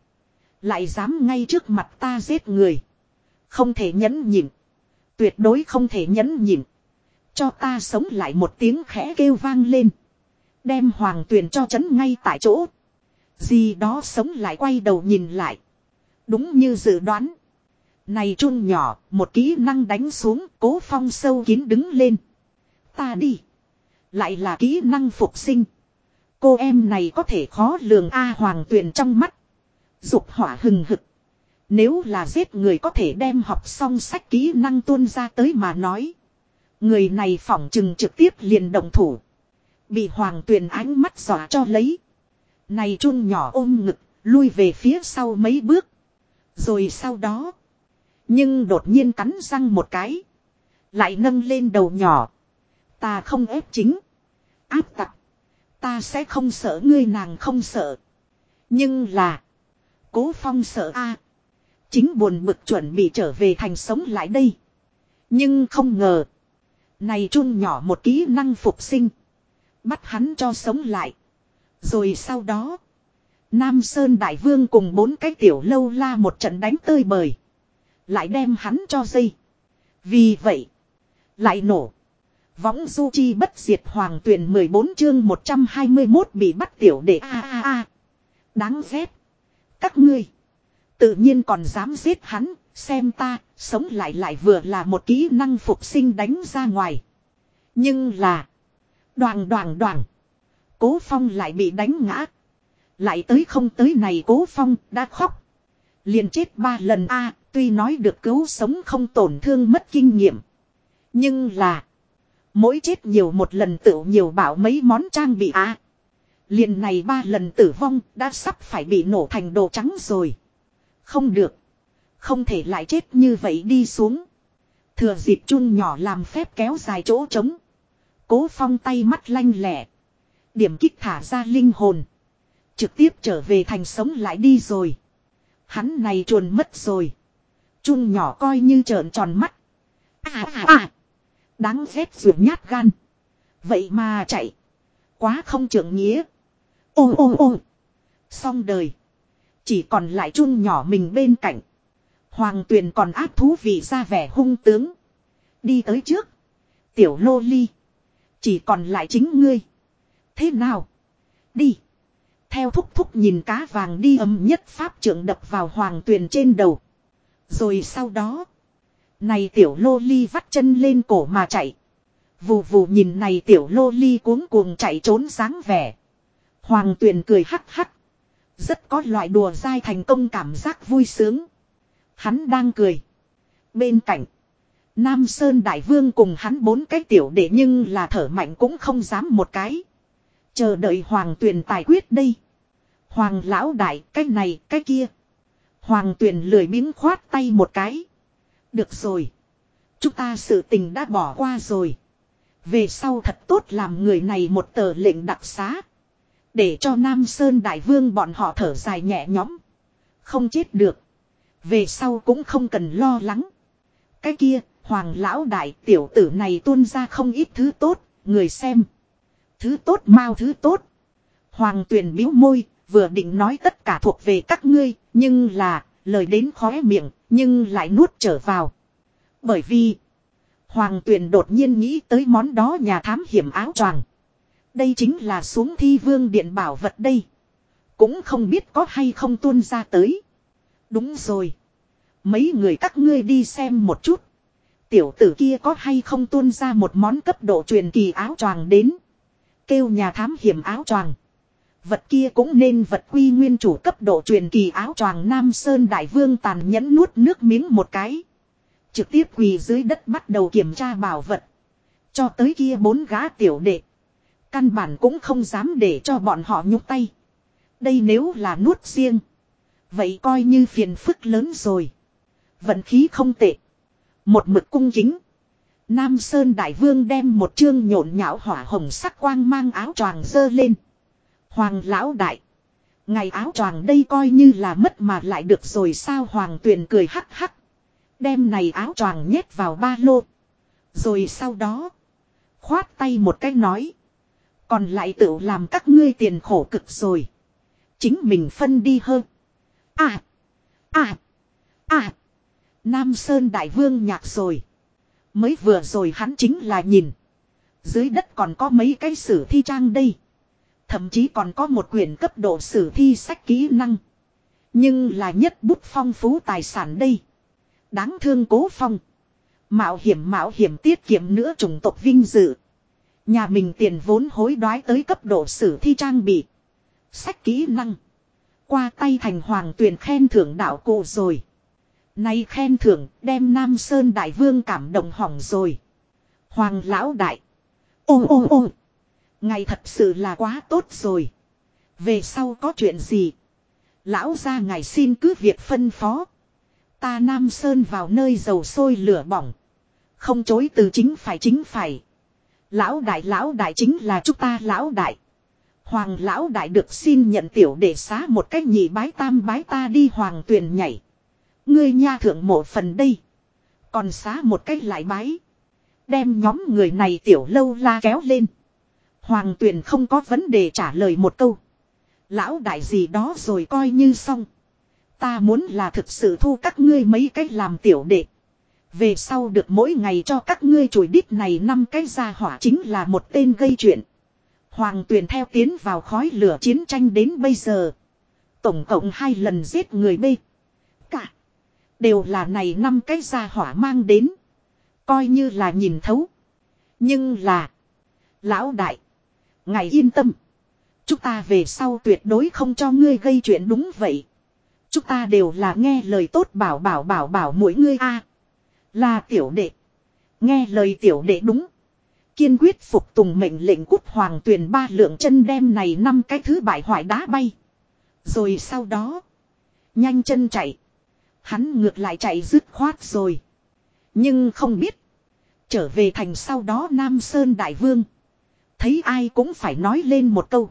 Lại dám ngay trước mặt ta giết người. Không thể nhẫn nhịn. Tuyệt đối không thể nhẫn nhịn. Cho ta sống lại một tiếng khẽ kêu vang lên. Đem hoàng tuyền cho chấn ngay tại chỗ. Gì đó sống lại quay đầu nhìn lại. Đúng như dự đoán. Này chun nhỏ, một kỹ năng đánh xuống, cố phong sâu kín đứng lên. Ta đi. Lại là kỹ năng phục sinh. Cô em này có thể khó lường A hoàng tuyền trong mắt. Dục hỏa hừng hực. Nếu là giết người có thể đem học xong sách kỹ năng tuôn ra tới mà nói. Người này phỏng chừng trực tiếp liền động thủ. Bị hoàng tuyền ánh mắt dọa cho lấy. Này chun nhỏ ôm ngực, lui về phía sau mấy bước. Rồi sau đó. Nhưng đột nhiên cắn răng một cái. Lại nâng lên đầu nhỏ. Ta không ép chính. Áp tặc. Ta sẽ không sợ ngươi nàng không sợ. Nhưng là. Cố phong sợ a Chính buồn bực chuẩn bị trở về thành sống lại đây. Nhưng không ngờ. Này chun nhỏ một kỹ năng phục sinh. Bắt hắn cho sống lại. Rồi sau đó. Nam Sơn Đại Vương cùng bốn cái tiểu lâu la một trận đánh tơi bời. Lại đem hắn cho dây. Vì vậy. Lại nổ. Võng du chi bất diệt hoàng tuyển 14 chương 121 bị bắt tiểu để a a a. Đáng ghét. Các ngươi. Tự nhiên còn dám giết hắn. Xem ta. Sống lại lại vừa là một kỹ năng phục sinh đánh ra ngoài. Nhưng là. Đoàn đoàn đoàn. Cố phong lại bị đánh ngã. Lại tới không tới này cố phong đã khóc. Liền chết ba lần a, tuy nói được cứu sống không tổn thương mất kinh nghiệm. Nhưng là. Mỗi chết nhiều một lần tự nhiều bảo mấy món trang bị a liền này ba lần tử vong đã sắp phải bị nổ thành đồ trắng rồi. Không được. Không thể lại chết như vậy đi xuống. Thừa dịp chun nhỏ làm phép kéo dài chỗ trống. Cố phong tay mắt lanh lẻ. Điểm kích thả ra linh hồn. Trực tiếp trở về thành sống lại đi rồi. Hắn này chuồn mất rồi. Chun nhỏ coi như trợn tròn mắt. À à à. Đáng ghét ruột nhát gan. Vậy mà chạy. Quá không trưởng nghĩa ôm ôm ôm, Xong đời. Chỉ còn lại chun nhỏ mình bên cạnh. Hoàng tuyền còn ác thú vị ra vẻ hung tướng. Đi tới trước. Tiểu lô ly. Chỉ còn lại chính ngươi. Thế nào? Đi. Theo thúc thúc nhìn cá vàng đi âm nhất pháp trưởng đập vào hoàng tuyền trên đầu. Rồi sau đó. Này tiểu lô ly vắt chân lên cổ mà chạy. Vù vù nhìn này tiểu lô ly cuống cuồng chạy trốn sáng vẻ. Hoàng tuyền cười hắc hắc. Rất có loại đùa dai thành công cảm giác vui sướng. Hắn đang cười. Bên cạnh. Nam Sơn Đại Vương cùng hắn bốn cái tiểu đệ nhưng là thở mạnh cũng không dám một cái. Chờ đợi Hoàng Tuyền tài quyết đây. Hoàng lão đại, cái này, cái kia. Hoàng Tuyền lười biếng khoát tay một cái. Được rồi. Chúng ta sự tình đã bỏ qua rồi. Về sau thật tốt làm người này một tờ lệnh đặc xá. Để cho Nam Sơn Đại Vương bọn họ thở dài nhẹ nhõm. Không chết được. Về sau cũng không cần lo lắng. Cái kia, Hoàng lão đại tiểu tử này tuôn ra không ít thứ tốt, người xem. Thứ tốt mau thứ tốt. Hoàng tuyền biếu môi, vừa định nói tất cả thuộc về các ngươi, nhưng là, lời đến khóe miệng, nhưng lại nuốt trở vào. Bởi vì, Hoàng tuyền đột nhiên nghĩ tới món đó nhà thám hiểm áo choàng. Đây chính là xuống thi vương điện bảo vật đây. Cũng không biết có hay không tuôn ra tới. Đúng rồi. Mấy người các ngươi đi xem một chút. Tiểu tử kia có hay không tuôn ra một món cấp độ truyền kỳ áo choàng đến. Kêu nhà thám hiểm áo choàng. Vật kia cũng nên vật quy nguyên chủ cấp độ truyền kỳ áo choàng Nam Sơn Đại Vương tàn nhẫn nuốt nước miếng một cái. Trực tiếp quỳ dưới đất bắt đầu kiểm tra bảo vật. Cho tới kia bốn gã tiểu đệ. Căn bản cũng không dám để cho bọn họ nhúc tay. Đây nếu là nuốt riêng. Vậy coi như phiền phức lớn rồi. Vận khí không tệ. Một mực cung kính. Nam Sơn Đại Vương đem một chương nhộn nhão hỏa hồng sắc quang mang áo choàng dơ lên. Hoàng lão đại. Ngày áo choàng đây coi như là mất mà lại được rồi sao Hoàng tuyền cười hắc hắc. Đem này áo choàng nhét vào ba lô. Rồi sau đó. Khoát tay một cái nói. Còn lại tự làm các ngươi tiền khổ cực rồi. Chính mình phân đi hơn. À. À. À. Nam Sơn Đại Vương nhạc rồi. Mới vừa rồi hắn chính là nhìn. Dưới đất còn có mấy cái sử thi trang đây. Thậm chí còn có một quyển cấp độ sử thi sách kỹ năng. Nhưng là nhất bút phong phú tài sản đây. Đáng thương cố phong. Mạo hiểm mạo hiểm tiết kiệm nữa chủng tộc vinh dự. Nhà mình tiền vốn hối đoái tới cấp độ sử thi trang bị. Sách kỹ năng. Qua tay thành hoàng tuyển khen thưởng đạo cụ rồi. Nay khen thưởng đem Nam Sơn Đại Vương cảm động hỏng rồi. Hoàng lão đại. Ô ô ô. Ngày thật sự là quá tốt rồi. Về sau có chuyện gì? Lão ra ngài xin cứ việc phân phó. Ta Nam Sơn vào nơi dầu sôi lửa bỏng. Không chối từ chính phải chính phải. Lão đại lão đại chính là chúng ta lão đại. Hoàng lão đại được xin nhận tiểu để xá một cách nhị bái tam bái ta đi hoàng tuyền nhảy. Ngươi nha thượng một phần đây. Còn xá một cách lại bái. Đem nhóm người này tiểu lâu la kéo lên. Hoàng tuyền không có vấn đề trả lời một câu. Lão đại gì đó rồi coi như xong. Ta muốn là thực sự thu các ngươi mấy cách làm tiểu đệ. Về sau được mỗi ngày cho các ngươi chùi đít này năm cái gia hỏa chính là một tên gây chuyện. Hoàng tuyền theo tiến vào khói lửa chiến tranh đến bây giờ. Tổng cộng hai lần giết người bê. Cả. Đều là này năm cái gia hỏa mang đến. Coi như là nhìn thấu. Nhưng là. Lão đại. Ngài yên tâm. Chúng ta về sau tuyệt đối không cho ngươi gây chuyện đúng vậy. Chúng ta đều là nghe lời tốt bảo bảo bảo bảo mỗi ngươi a là tiểu đệ. Nghe lời tiểu đệ đúng. Kiên quyết phục tùng mệnh lệnh cút hoàng tuyền ba lượng chân đem này năm cái thứ bại hoại đá bay. Rồi sau đó. Nhanh chân chạy. Hắn ngược lại chạy dứt khoát rồi. Nhưng không biết. Trở về thành sau đó Nam Sơn Đại Vương. Thấy ai cũng phải nói lên một câu.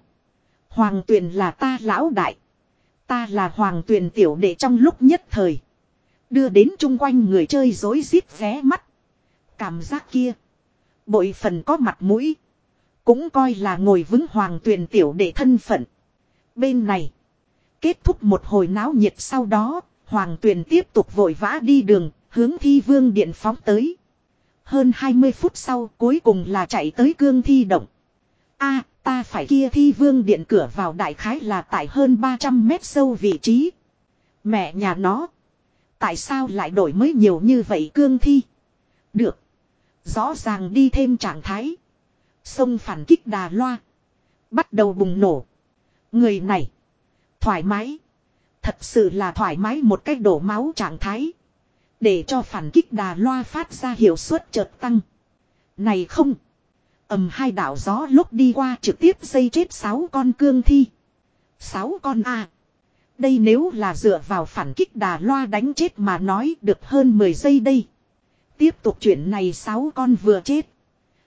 Hoàng tuyền là ta lão đại. Ta là hoàng tuyền tiểu đệ trong lúc nhất thời. Đưa đến chung quanh người chơi dối rít ré mắt. Cảm giác kia. Bội phần có mặt mũi. Cũng coi là ngồi vững hoàng tuyền tiểu đệ thân phận. Bên này. Kết thúc một hồi náo nhiệt sau đó. Hoàng tuyền tiếp tục vội vã đi đường. Hướng thi vương điện phóng tới. Hơn 20 phút sau, cuối cùng là chạy tới cương thi động. a, ta phải kia thi vương điện cửa vào đại khái là tại hơn 300 mét sâu vị trí. Mẹ nhà nó. Tại sao lại đổi mới nhiều như vậy cương thi? Được. Rõ ràng đi thêm trạng thái. Sông phản kích đà loa. Bắt đầu bùng nổ. Người này. Thoải mái. Thật sự là thoải mái một cách đổ máu trạng thái. Để cho phản kích đà loa phát ra hiệu suất chợt tăng. Này không. ầm hai đảo gió lúc đi qua trực tiếp dây chết sáu con cương thi. Sáu con à đây nếu là dựa vào phản kích đà loa đánh chết mà nói được hơn 10 giây đây. Tiếp tục chuyện này 6 con vừa chết.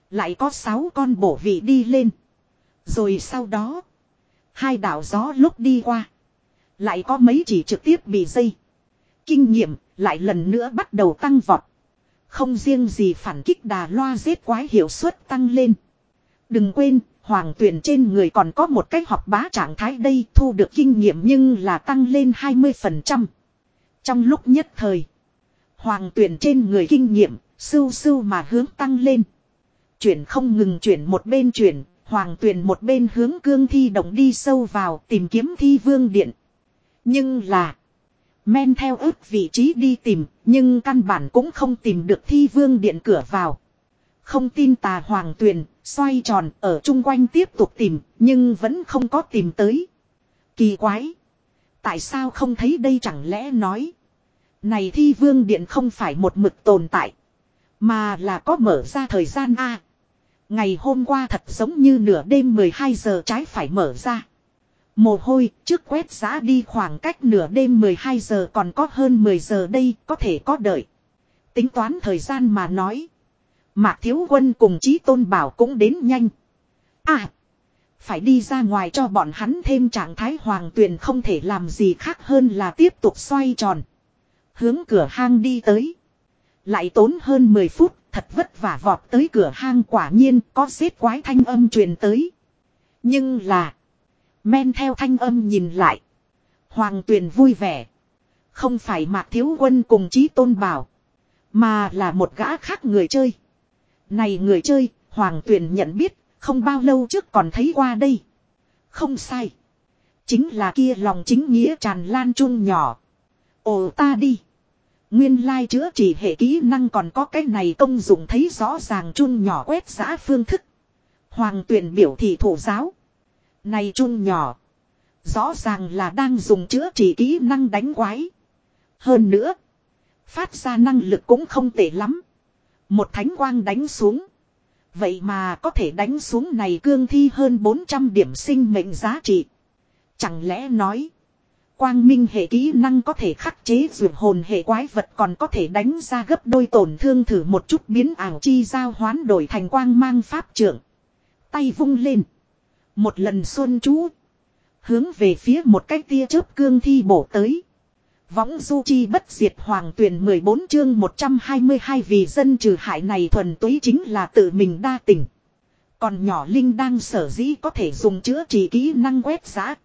Lại có 6 con bổ vị đi lên. Rồi sau đó. Hai đảo gió lúc đi qua. Lại có mấy chỉ trực tiếp bị dây. Kinh nghiệm lại lần nữa bắt đầu tăng vọt. Không riêng gì phản kích đà loa giết quái hiệu suất tăng lên. Đừng quên, hoàng tuyển trên người còn có một cách học bá trạng thái đây thu được kinh nghiệm nhưng là tăng lên 20%. Trong lúc nhất thời, hoàng tuyển trên người kinh nghiệm, sưu sưu mà hướng tăng lên. Chuyển không ngừng chuyển một bên chuyển, hoàng tuyển một bên hướng cương thi động đi sâu vào tìm kiếm thi vương điện. Nhưng là, men theo ước vị trí đi tìm, nhưng căn bản cũng không tìm được thi vương điện cửa vào. Không tin tà hoàng tuyền, xoay tròn ở chung quanh tiếp tục tìm, nhưng vẫn không có tìm tới. Kỳ quái! Tại sao không thấy đây chẳng lẽ nói. Này thi vương điện không phải một mực tồn tại. Mà là có mở ra thời gian A. Ngày hôm qua thật giống như nửa đêm 12 giờ trái phải mở ra. Mồ hôi trước quét giá đi khoảng cách nửa đêm 12 giờ còn có hơn 10 giờ đây có thể có đợi. Tính toán thời gian mà nói. Mạc Thiếu Quân cùng Chí Tôn Bảo cũng đến nhanh. À! Phải đi ra ngoài cho bọn hắn thêm trạng thái hoàng tuyền không thể làm gì khác hơn là tiếp tục xoay tròn. Hướng cửa hang đi tới. Lại tốn hơn 10 phút, thật vất vả vọt tới cửa hang quả nhiên có xếp quái thanh âm truyền tới. Nhưng là... Men theo thanh âm nhìn lại. Hoàng tuyền vui vẻ. Không phải Mạc Thiếu Quân cùng Chí Tôn Bảo. Mà là một gã khác người chơi. Này người chơi, Hoàng Tuyền nhận biết, không bao lâu trước còn thấy qua đây. Không sai. Chính là kia lòng chính nghĩa tràn lan chun nhỏ. Ồ ta đi. Nguyên lai chữa trị hệ kỹ năng còn có cái này công dụng thấy rõ ràng chun nhỏ quét giã phương thức. Hoàng Tuyền biểu thị thủ giáo. Này chun nhỏ. Rõ ràng là đang dùng chữa trị kỹ năng đánh quái. Hơn nữa. Phát ra năng lực cũng không tệ lắm. Một thánh quang đánh xuống. Vậy mà có thể đánh xuống này cương thi hơn 400 điểm sinh mệnh giá trị. Chẳng lẽ nói. Quang minh hệ kỹ năng có thể khắc chế dược hồn hệ quái vật còn có thể đánh ra gấp đôi tổn thương thử một chút biến ảo chi giao hoán đổi thành quang mang pháp trưởng. Tay vung lên. Một lần xuân chú. Hướng về phía một cái tia chớp cương thi bổ tới. Võng du chi bất diệt hoàng tuyển 14 chương 122 vì dân trừ hại này thuần túy chính là tự mình đa tình. Còn nhỏ Linh đang sở dĩ có thể dùng chữa trị kỹ năng quét giã.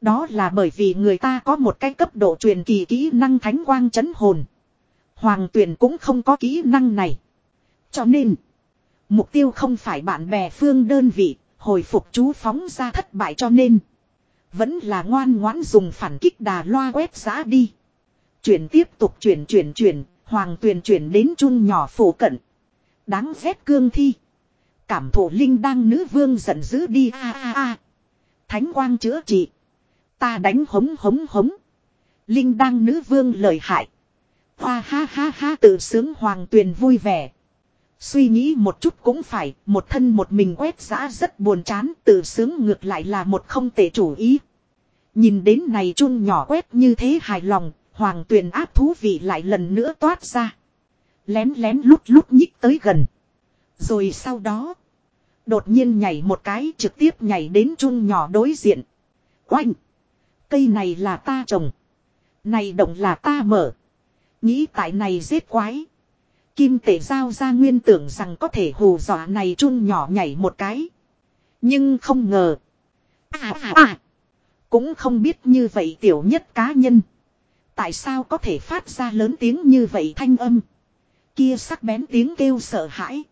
Đó là bởi vì người ta có một cái cấp độ truyền kỳ kỹ năng thánh quang chấn hồn. Hoàng tuyển cũng không có kỹ năng này. Cho nên, mục tiêu không phải bạn bè phương đơn vị, hồi phục chú phóng ra thất bại cho nên. Vẫn là ngoan ngoãn dùng phản kích đà loa quét giã đi. Chuyển tiếp tục chuyển chuyển chuyển, hoàng tuyền chuyển đến chun nhỏ phủ cận. Đáng ghét cương thi. Cảm thụ linh đang nữ vương giận dữ đi a a a. Thánh quang chữa trị. Ta đánh hống hống hống. Linh đang nữ vương lời hại. Hoa ha ha ha tự sướng hoàng tuyền vui vẻ. Suy nghĩ một chút cũng phải, một thân một mình quét dã rất buồn chán, tự sướng ngược lại là một không tệ chủ ý. Nhìn đến này chun nhỏ quét như thế hài lòng, hoàng tuyền áp thú vị lại lần nữa toát ra. Lén lén lút lút nhích tới gần. Rồi sau đó, đột nhiên nhảy một cái trực tiếp nhảy đến chung nhỏ đối diện. Oanh! Cây này là ta trồng. Này động là ta mở. Nghĩ tại này giết quái. Kim tể giao ra nguyên tưởng rằng có thể hù dọa này chun nhỏ nhảy một cái. Nhưng không ngờ. À à à. Cũng không biết như vậy tiểu nhất cá nhân. Tại sao có thể phát ra lớn tiếng như vậy thanh âm. Kia sắc bén tiếng kêu sợ hãi.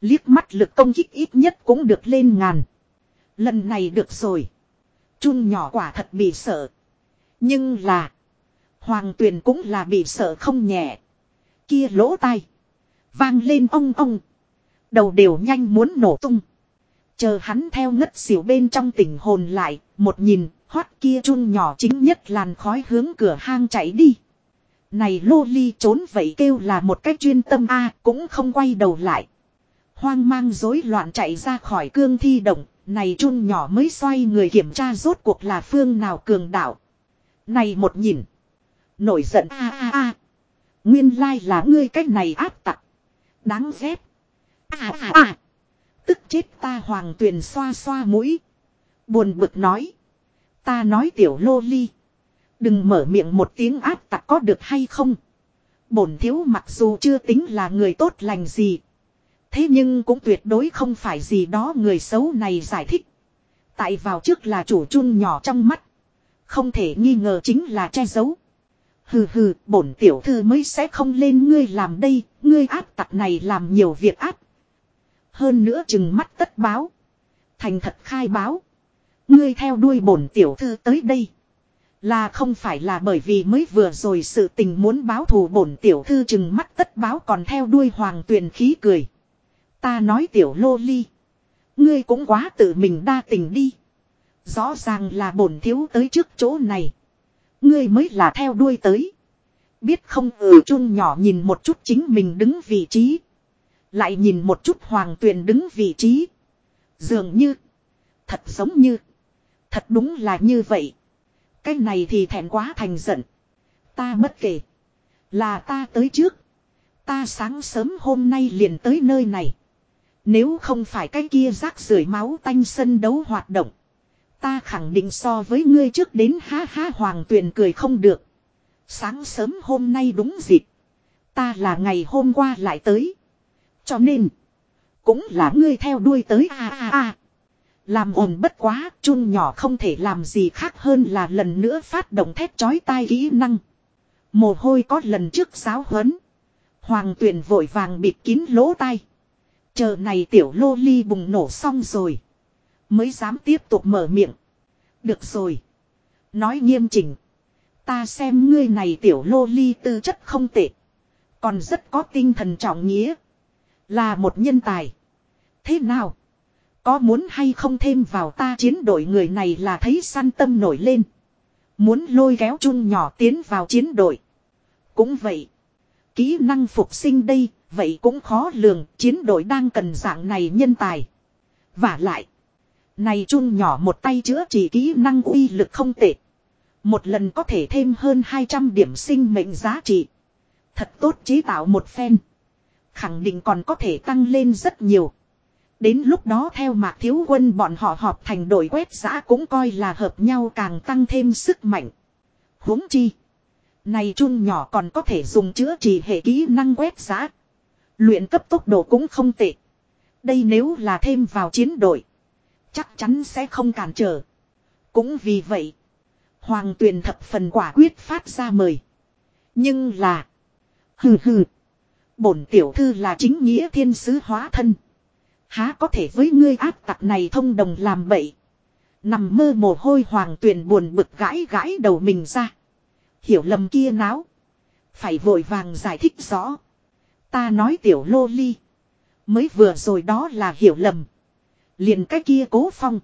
Liếc mắt lực công kích ít nhất cũng được lên ngàn. Lần này được rồi. Chun nhỏ quả thật bị sợ. Nhưng là. Hoàng tuyền cũng là bị sợ không nhẹ. Kia lỗ tai. Vang lên ong ong. Đầu đều nhanh muốn nổ tung. Chờ hắn theo ngất xỉu bên trong tỉnh hồn lại. Một nhìn hoắt kia chun nhỏ chính nhất làn khói hướng cửa hang chạy đi. Này lô ly trốn vậy kêu là một cách chuyên tâm a cũng không quay đầu lại. Hoang mang rối loạn chạy ra khỏi cương thi động, này chun nhỏ mới xoay người kiểm tra rốt cuộc là phương nào cường đạo. Này một nhìn. Nổi giận a a a. Nguyên lai là ngươi cách này áp tặc. Đáng ghét. a a a Tức chết ta hoàng tuyền xoa xoa mũi. Buồn bực nói. Ta nói tiểu lô ly. Đừng mở miệng một tiếng áp tặc có được hay không. Bổn thiếu mặc dù chưa tính là người tốt lành gì. Thế nhưng cũng tuyệt đối không phải gì đó người xấu này giải thích. Tại vào trước là chủ chun nhỏ trong mắt. Không thể nghi ngờ chính là che giấu. Hừ hừ, bổn tiểu thư mới sẽ không lên ngươi làm đây, ngươi áp tặc này làm nhiều việc áp. Hơn nữa chừng mắt tất báo. Thành thật khai báo. Ngươi theo đuôi bổn tiểu thư tới đây. Là không phải là bởi vì mới vừa rồi sự tình muốn báo thù bổn tiểu thư chừng mắt tất báo còn theo đuôi hoàng tuyền khí cười. Ta nói tiểu lô ly. Ngươi cũng quá tự mình đa tình đi. Rõ ràng là bổn thiếu tới trước chỗ này. Ngươi mới là theo đuôi tới. Biết không ừ chun nhỏ nhìn một chút chính mình đứng vị trí. Lại nhìn một chút hoàng tuyền đứng vị trí. Dường như. Thật giống như. Thật đúng là như vậy. Cái này thì thẹn quá thành giận. Ta bất kể. Là ta tới trước. Ta sáng sớm hôm nay liền tới nơi này. Nếu không phải cái kia rác rưởi máu tanh sân đấu hoạt động. Ta khẳng định so với ngươi trước đến ha ha hoàng tuyền cười không được. Sáng sớm hôm nay đúng dịp. Ta là ngày hôm qua lại tới. Cho nên. Cũng là ngươi theo đuôi tới, a a a. Làm ồn bất quá, chun nhỏ không thể làm gì khác hơn là lần nữa phát động thét chói tai kỹ năng. Mồ hôi có lần trước giáo huấn. Hoàng tuyển vội vàng bịt kín lỗ tai. Chờ này tiểu lô ly bùng nổ xong rồi. Mới dám tiếp tục mở miệng. Được rồi. Nói nghiêm chỉnh. Ta xem ngươi này tiểu lô ly tư chất không tệ. Còn rất có tinh thần trọng nghĩa. Là một nhân tài. Thế nào? Có muốn hay không thêm vào ta chiến đội người này là thấy săn tâm nổi lên. Muốn lôi kéo chung nhỏ tiến vào chiến đội. Cũng vậy. Kỹ năng phục sinh đây, vậy cũng khó lường, chiến đội đang cần dạng này nhân tài. Và lại. Này chung nhỏ một tay chữa trị kỹ năng uy lực không tệ. Một lần có thể thêm hơn 200 điểm sinh mệnh giá trị. Thật tốt chế tạo một phen. Khẳng định còn có thể tăng lên rất nhiều. Đến lúc đó theo mạc thiếu quân bọn họ họp thành đội quét giã cũng coi là hợp nhau càng tăng thêm sức mạnh. huống chi. Này chun nhỏ còn có thể dùng chữa trị hệ kỹ năng quét giã. Luyện cấp tốc độ cũng không tệ. Đây nếu là thêm vào chiến đội. Chắc chắn sẽ không cản trở. Cũng vì vậy. Hoàng tuyền thập phần quả quyết phát ra mời. Nhưng là. Hừ hừ. Bổn tiểu thư là chính nghĩa thiên sứ hóa thân. Há có thể với ngươi ác tặc này thông đồng làm bậy. Nằm mơ mồ hôi hoàng tuyền buồn bực gãi gãi đầu mình ra. Hiểu lầm kia náo. Phải vội vàng giải thích rõ. Ta nói tiểu lô ly. Mới vừa rồi đó là hiểu lầm. Liền cái kia cố phong.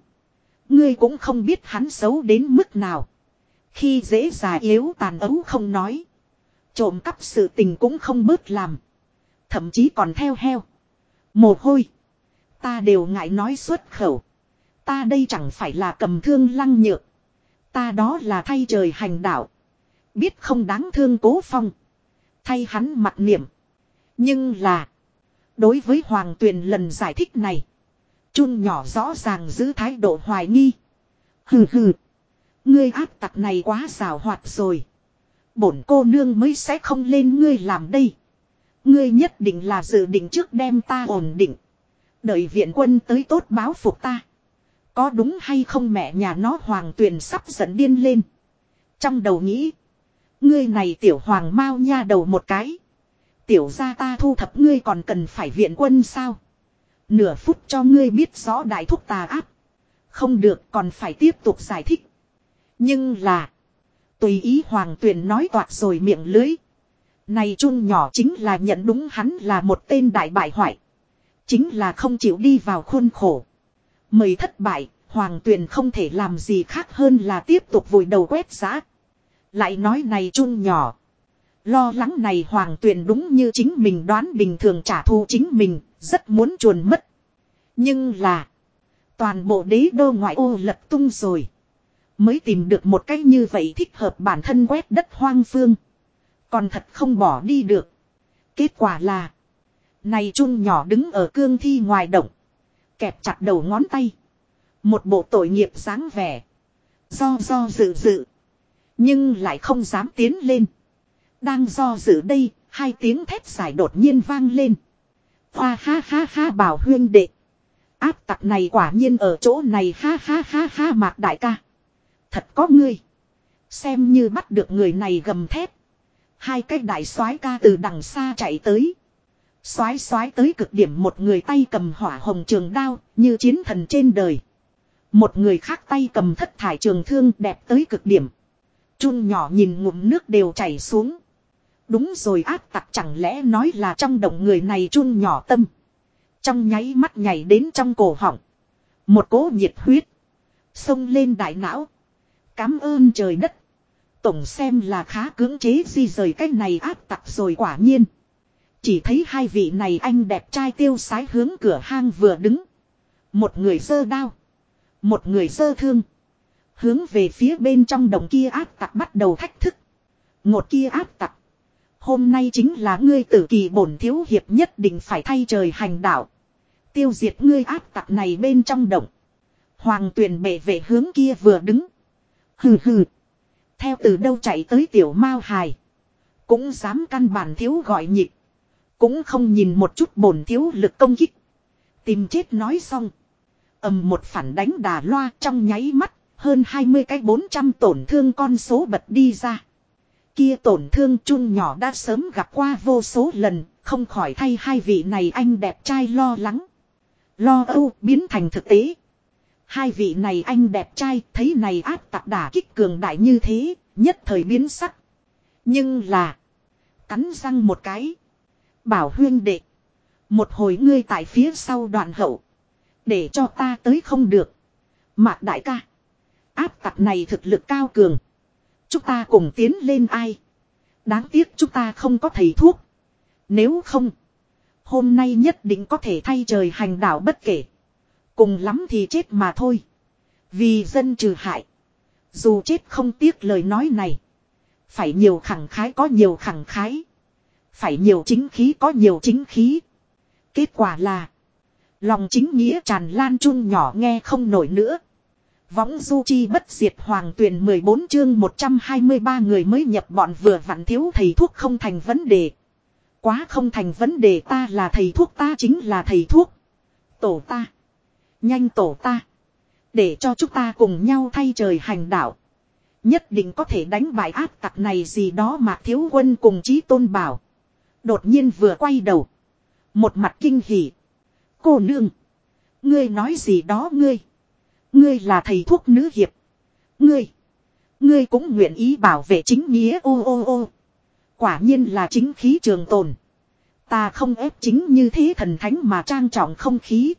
Ngươi cũng không biết hắn xấu đến mức nào. Khi dễ già yếu tàn ấu không nói. Trộm cắp sự tình cũng không bớt làm. Thậm chí còn theo heo. Mồ hôi. Ta đều ngại nói xuất khẩu. Ta đây chẳng phải là cầm thương lăng nhược. Ta đó là thay trời hành đạo. Biết không đáng thương cố phong. Thay hắn mặt niệm. Nhưng là. Đối với Hoàng Tuyền lần giải thích này. Chun nhỏ rõ ràng giữ thái độ hoài nghi. Hừ hừ. Ngươi áp tặc này quá xảo hoạt rồi. Bổn cô nương mới sẽ không lên ngươi làm đây. Ngươi nhất định là dự định trước đem ta ổn định. Đợi viện quân tới tốt báo phục ta. Có đúng hay không mẹ nhà nó hoàng tuyền sắp giận điên lên. Trong đầu nghĩ. Ngươi này tiểu hoàng mau nha đầu một cái. Tiểu ra ta thu thập ngươi còn cần phải viện quân sao. Nửa phút cho ngươi biết rõ đại thúc tà áp. Không được còn phải tiếp tục giải thích. Nhưng là. Tùy ý hoàng tuyền nói toạc rồi miệng lưới. Này chung nhỏ chính là nhận đúng hắn là một tên đại bại hoại. Chính là không chịu đi vào khuôn khổ. Mời thất bại, hoàng tuyền không thể làm gì khác hơn là tiếp tục vùi đầu quét giã. Lại nói này chun nhỏ. Lo lắng này hoàng tuyền đúng như chính mình đoán bình thường trả thù chính mình, rất muốn chuồn mất. Nhưng là. Toàn bộ đế đô ngoại ô lật tung rồi. Mới tìm được một cách như vậy thích hợp bản thân quét đất hoang phương. Còn thật không bỏ đi được. Kết quả là. Này chun nhỏ đứng ở cương thi ngoài động. Kẹp chặt đầu ngón tay. Một bộ tội nghiệp dáng vẻ. Do do dự dự. Nhưng lại không dám tiến lên. Đang do dự đây, hai tiếng thét giải đột nhiên vang lên. Hoa ha ha ha bảo huyên đệ. Áp tặc này quả nhiên ở chỗ này ha ha ha ha mạc đại ca. Thật có ngươi. Xem như bắt được người này gầm thét. Hai cái đại soái ca từ đằng xa chạy tới. Soái soái tới cực điểm một người tay cầm hỏa hồng trường đao, như chiến thần trên đời. Một người khác tay cầm thất thải trường thương đẹp tới cực điểm. Chun nhỏ nhìn ngụm nước đều chảy xuống. Đúng rồi áp tặc chẳng lẽ nói là trong động người này chun nhỏ tâm. Trong nháy mắt nhảy đến trong cổ họng. Một cỗ nhiệt huyết. Xông lên đại não. Cám ơn trời đất. Tổng xem là khá cưỡng chế di rời cách này áp tặc rồi quả nhiên. Chỉ thấy hai vị này anh đẹp trai tiêu sái hướng cửa hang vừa đứng. Một người dơ đao. Một người dơ thương. Hướng về phía bên trong đồng kia áp tặc bắt đầu thách thức. ngột kia áp tặc. Hôm nay chính là ngươi tử kỳ bổn thiếu hiệp nhất định phải thay trời hành đạo. Tiêu diệt ngươi áp tặc này bên trong động. Hoàng tuyển bệ về hướng kia vừa đứng. Hừ hừ. Theo từ đâu chạy tới tiểu mao hài. Cũng dám căn bản thiếu gọi nhịp. Cũng không nhìn một chút bổn thiếu lực công kích. Tìm chết nói xong. ầm một phản đánh đà loa trong nháy mắt. Hơn 20 cái 400 tổn thương con số bật đi ra. Kia tổn thương chun nhỏ đã sớm gặp qua vô số lần. Không khỏi thay hai vị này anh đẹp trai lo lắng. Lo âu biến thành thực tế. Hai vị này anh đẹp trai thấy này áp tặc đả kích cường đại như thế, nhất thời biến sắc. Nhưng là, cắn răng một cái. Bảo huyên đệ, một hồi ngươi tại phía sau đoạn hậu. Để cho ta tới không được. Mạc đại ca, áp tặc này thực lực cao cường. Chúng ta cùng tiến lên ai. Đáng tiếc chúng ta không có thầy thuốc. Nếu không, hôm nay nhất định có thể thay trời hành đảo bất kể. Cùng lắm thì chết mà thôi. Vì dân trừ hại. Dù chết không tiếc lời nói này. Phải nhiều khẳng khái có nhiều khẳng khái. Phải nhiều chính khí, có nhiều chính khí. Kết quả là. Lòng chính nghĩa tràn lan chung nhỏ nghe không nổi nữa. Võng du chi bất diệt hoàng tuyển 14 chương 123 người mới nhập bọn vừa vặn thiếu thầy thuốc không thành vấn đề. Quá không thành vấn đề, ta là thầy thuốc, ta chính là thầy thuốc. Tổ ta. Nhanh tổ ta. Để cho chúng ta cùng nhau thay trời hành đạo. Nhất định có thể đánh bại áp tặc này gì đó mà thiếu quân cùng chí tôn bảo. Đột nhiên vừa quay đầu. Một mặt kinh hỉ. Cô nương. Ngươi nói gì đó ngươi. Ngươi là thầy thuốc nữ hiệp. Ngươi. Ngươi cũng nguyện ý bảo vệ chính nghĩa ô ô ô. Quả nhiên là chính khí trường tồn. Ta không ép chính như thế thần thánh mà trang trọng không khí.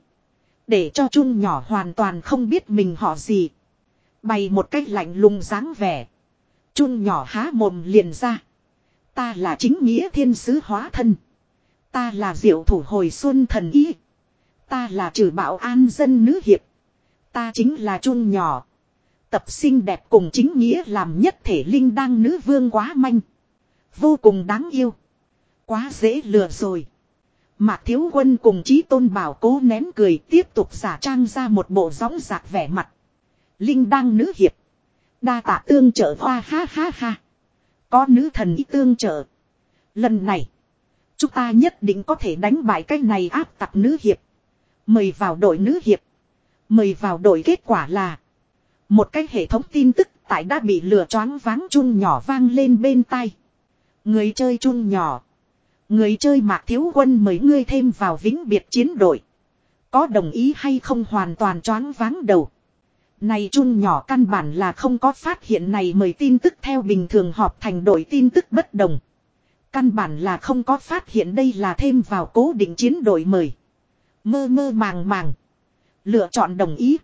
Để cho Chung nhỏ hoàn toàn không biết mình họ gì. Bày một cách lạnh lùng dáng vẻ. Chun nhỏ há mồm liền ra. Ta là chính nghĩa thiên sứ hóa thân. Ta là diệu thủ hồi xuân thần ý. Ta là trừ bảo an dân nữ hiệp. Ta chính là chun nhỏ. Tập xinh đẹp cùng chính nghĩa làm nhất thể linh đăng nữ vương quá manh. Vô cùng đáng yêu. Quá dễ lừa rồi. Mạc Thiếu Quân cùng Chí Tôn Bảo cố nén cười tiếp tục giả trang ra một bộ gióng giạc vẻ mặt. Linh đăng nữ hiệp. Đa tạ tương trợ hoa ha ha ha. Có nữ thần ý tương trợ. Lần này. Chúng ta nhất định có thể đánh bại cái này áp tặc nữ hiệp. Mời vào đội nữ hiệp. Mời vào đội kết quả là. Một cái hệ thống tin tức tại đã bị lừa choáng váng Chung nhỏ vang lên bên tai. Người chơi Chung nhỏ. Người chơi mạc thiếu quân mời ngươi thêm vào vĩnh biệt chiến đội. Có đồng ý hay không hoàn toàn choáng váng đầu. Này chun nhỏ căn bản là không có phát hiện này mời tin tức theo bình thường họp thành đội tin tức bất đồng. Căn bản là không có phát hiện đây là thêm vào cố định chiến đội mời. Mơ mơ màng màng. Lựa chọn đồng ý.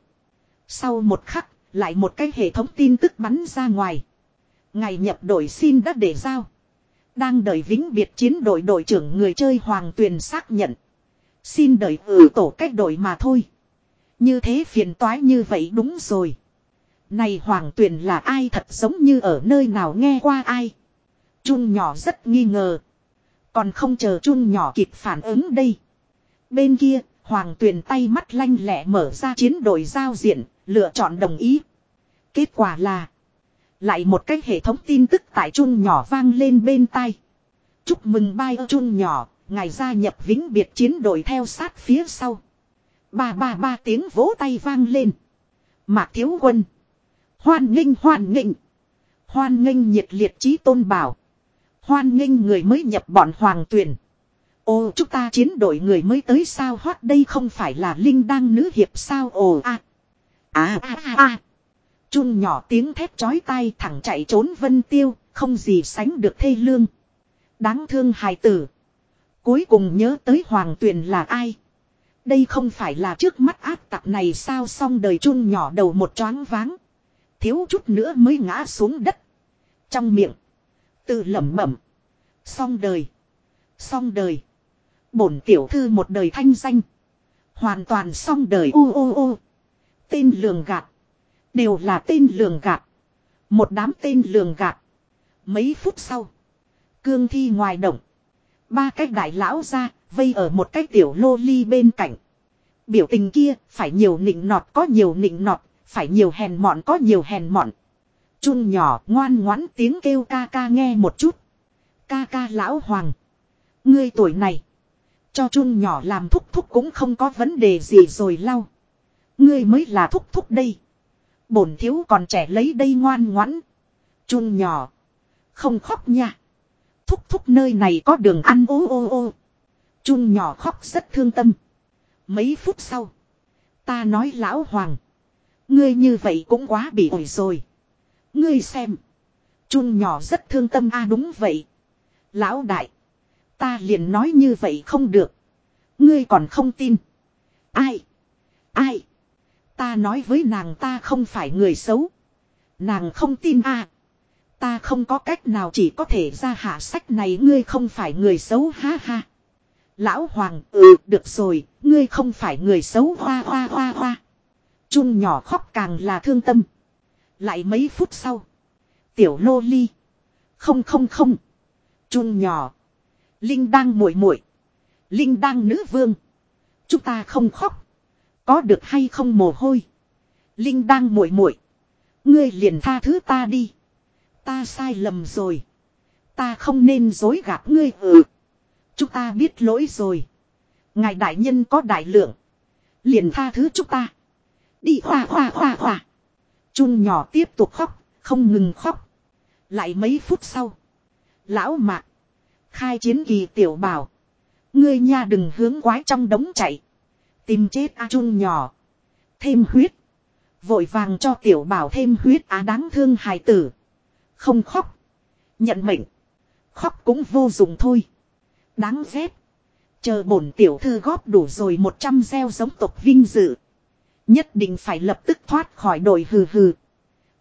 Sau một khắc, lại một cái hệ thống tin tức bắn ra ngoài. Ngày nhập đội xin đã để giao. Đang đợi vĩnh biệt chiến đội đội trưởng người chơi Hoàng Tuyền xác nhận. Xin đợi ở tổ cách đội mà thôi. Như thế phiền toái như vậy đúng rồi. Này Hoàng Tuyền là ai thật giống như ở nơi nào nghe qua ai. Chun nhỏ rất nghi ngờ. Còn không chờ chun nhỏ kịp phản ứng đây. Bên kia, Hoàng Tuyền tay mắt lanh lẹ mở ra chiến đội giao diện, lựa chọn đồng ý. Kết quả là lại một cái hệ thống tin tức tại chun nhỏ vang lên bên tai. Chúc mừng bai ơ chun nhỏ, ngài gia nhập vĩnh biệt chiến đội theo sát phía sau. Ba ba ba tiếng vỗ tay vang lên. Mạc thiếu quân. Hoan nghênh hoan nghênh. Hoan nghênh nhiệt liệt trí tôn bảo. Hoan nghênh người mới nhập bọn hoàng tuyển. Ô chúng ta chiến đội người mới tới sao hoát đây không phải là Linh đang nữ hiệp sao ồ a à a a a Chun nhỏ tiếng thét chói tai thẳng chạy trốn vân tiêu, không gì sánh được thê lương. Đáng thương hài tử. Cuối cùng nhớ tới hoàng tuyền là ai. Đây không phải là trước mắt áp tặc này sao xong đời chun nhỏ đầu một choáng váng. Thiếu chút nữa mới ngã xuống đất. Trong miệng. Tự lẩm bẩm. Xong đời. Xong đời. Bổn tiểu thư một đời thanh danh. Hoàn toàn xong đời u u u. Tên lường gạt. Đều là tên lường gạt. Một đám tên lường gạt. Mấy phút sau. Cương thi ngoài động. Ba cái đại lão ra, vây ở một cái tiểu lô ly bên cạnh. Biểu tình kia, phải nhiều nịnh nọt có nhiều nịnh nọt, phải nhiều hèn mọn có nhiều hèn mọn. Chun nhỏ ngoan ngoãn tiếng kêu ca ca nghe một chút. Ca ca lão hoàng. Ngươi tuổi này. Cho chun nhỏ làm thúc thúc cũng không có vấn đề gì rồi lau. Ngươi mới là thúc thúc đây. Bổn thiếu còn trẻ lấy đây ngoan ngoãn. Chun nhỏ. Không khóc nha. Thúc thúc nơi này có đường ăn ô ô ô. Chun nhỏ khóc rất thương tâm. Mấy phút sau. Ta nói lão hoàng. Ngươi như vậy cũng quá bị ổi rồi. Ngươi xem. Chun nhỏ rất thương tâm a, đúng vậy. Lão đại. Ta liền nói như vậy không được. Ngươi còn không tin. Ai? Ai? Ta nói với nàng ta không phải người xấu. Nàng không tin a. Ta không có cách nào chỉ có thể ra hạ sách này, ngươi không phải người xấu, ha ha. Lão Hoàng, ừ, được rồi, ngươi không phải người xấu hoa hoa hoa hoa. Chun nhỏ khóc càng là thương tâm. Lại mấy phút sau. Tiểu lô ly. Không không không. Chun nhỏ. Linh đang muội muội. Linh đang nữ vương. Chúng ta không khóc. Có được hay không mồ hôi. Linh đang muội muội. Ngươi liền tha thứ ta đi. Ta sai lầm rồi. Ta không nên dối gạt ngươi ừ. Chúng ta biết lỗi rồi. Ngài đại nhân có đại lượng. Liền tha thứ chúng ta. Đi hoa hoa hoa hoa. Chun nhỏ tiếp tục khóc, không ngừng khóc. Lại mấy phút sau. Lão mạc. Khai chiến kỳ tiểu bảo. Ngươi nha đừng hướng quái trong đống chạy. Tìm chết a chun nhỏ. Thêm huyết. Vội vàng cho tiểu bảo thêm huyết á đáng thương hài tử. Không khóc. Nhận mệnh. Khóc cũng vô dụng thôi. Đáng ghét. Chờ bổn tiểu thư góp đủ rồi 100 gieo giống tộc vinh dự. Nhất định phải lập tức thoát khỏi đội hừ hừ.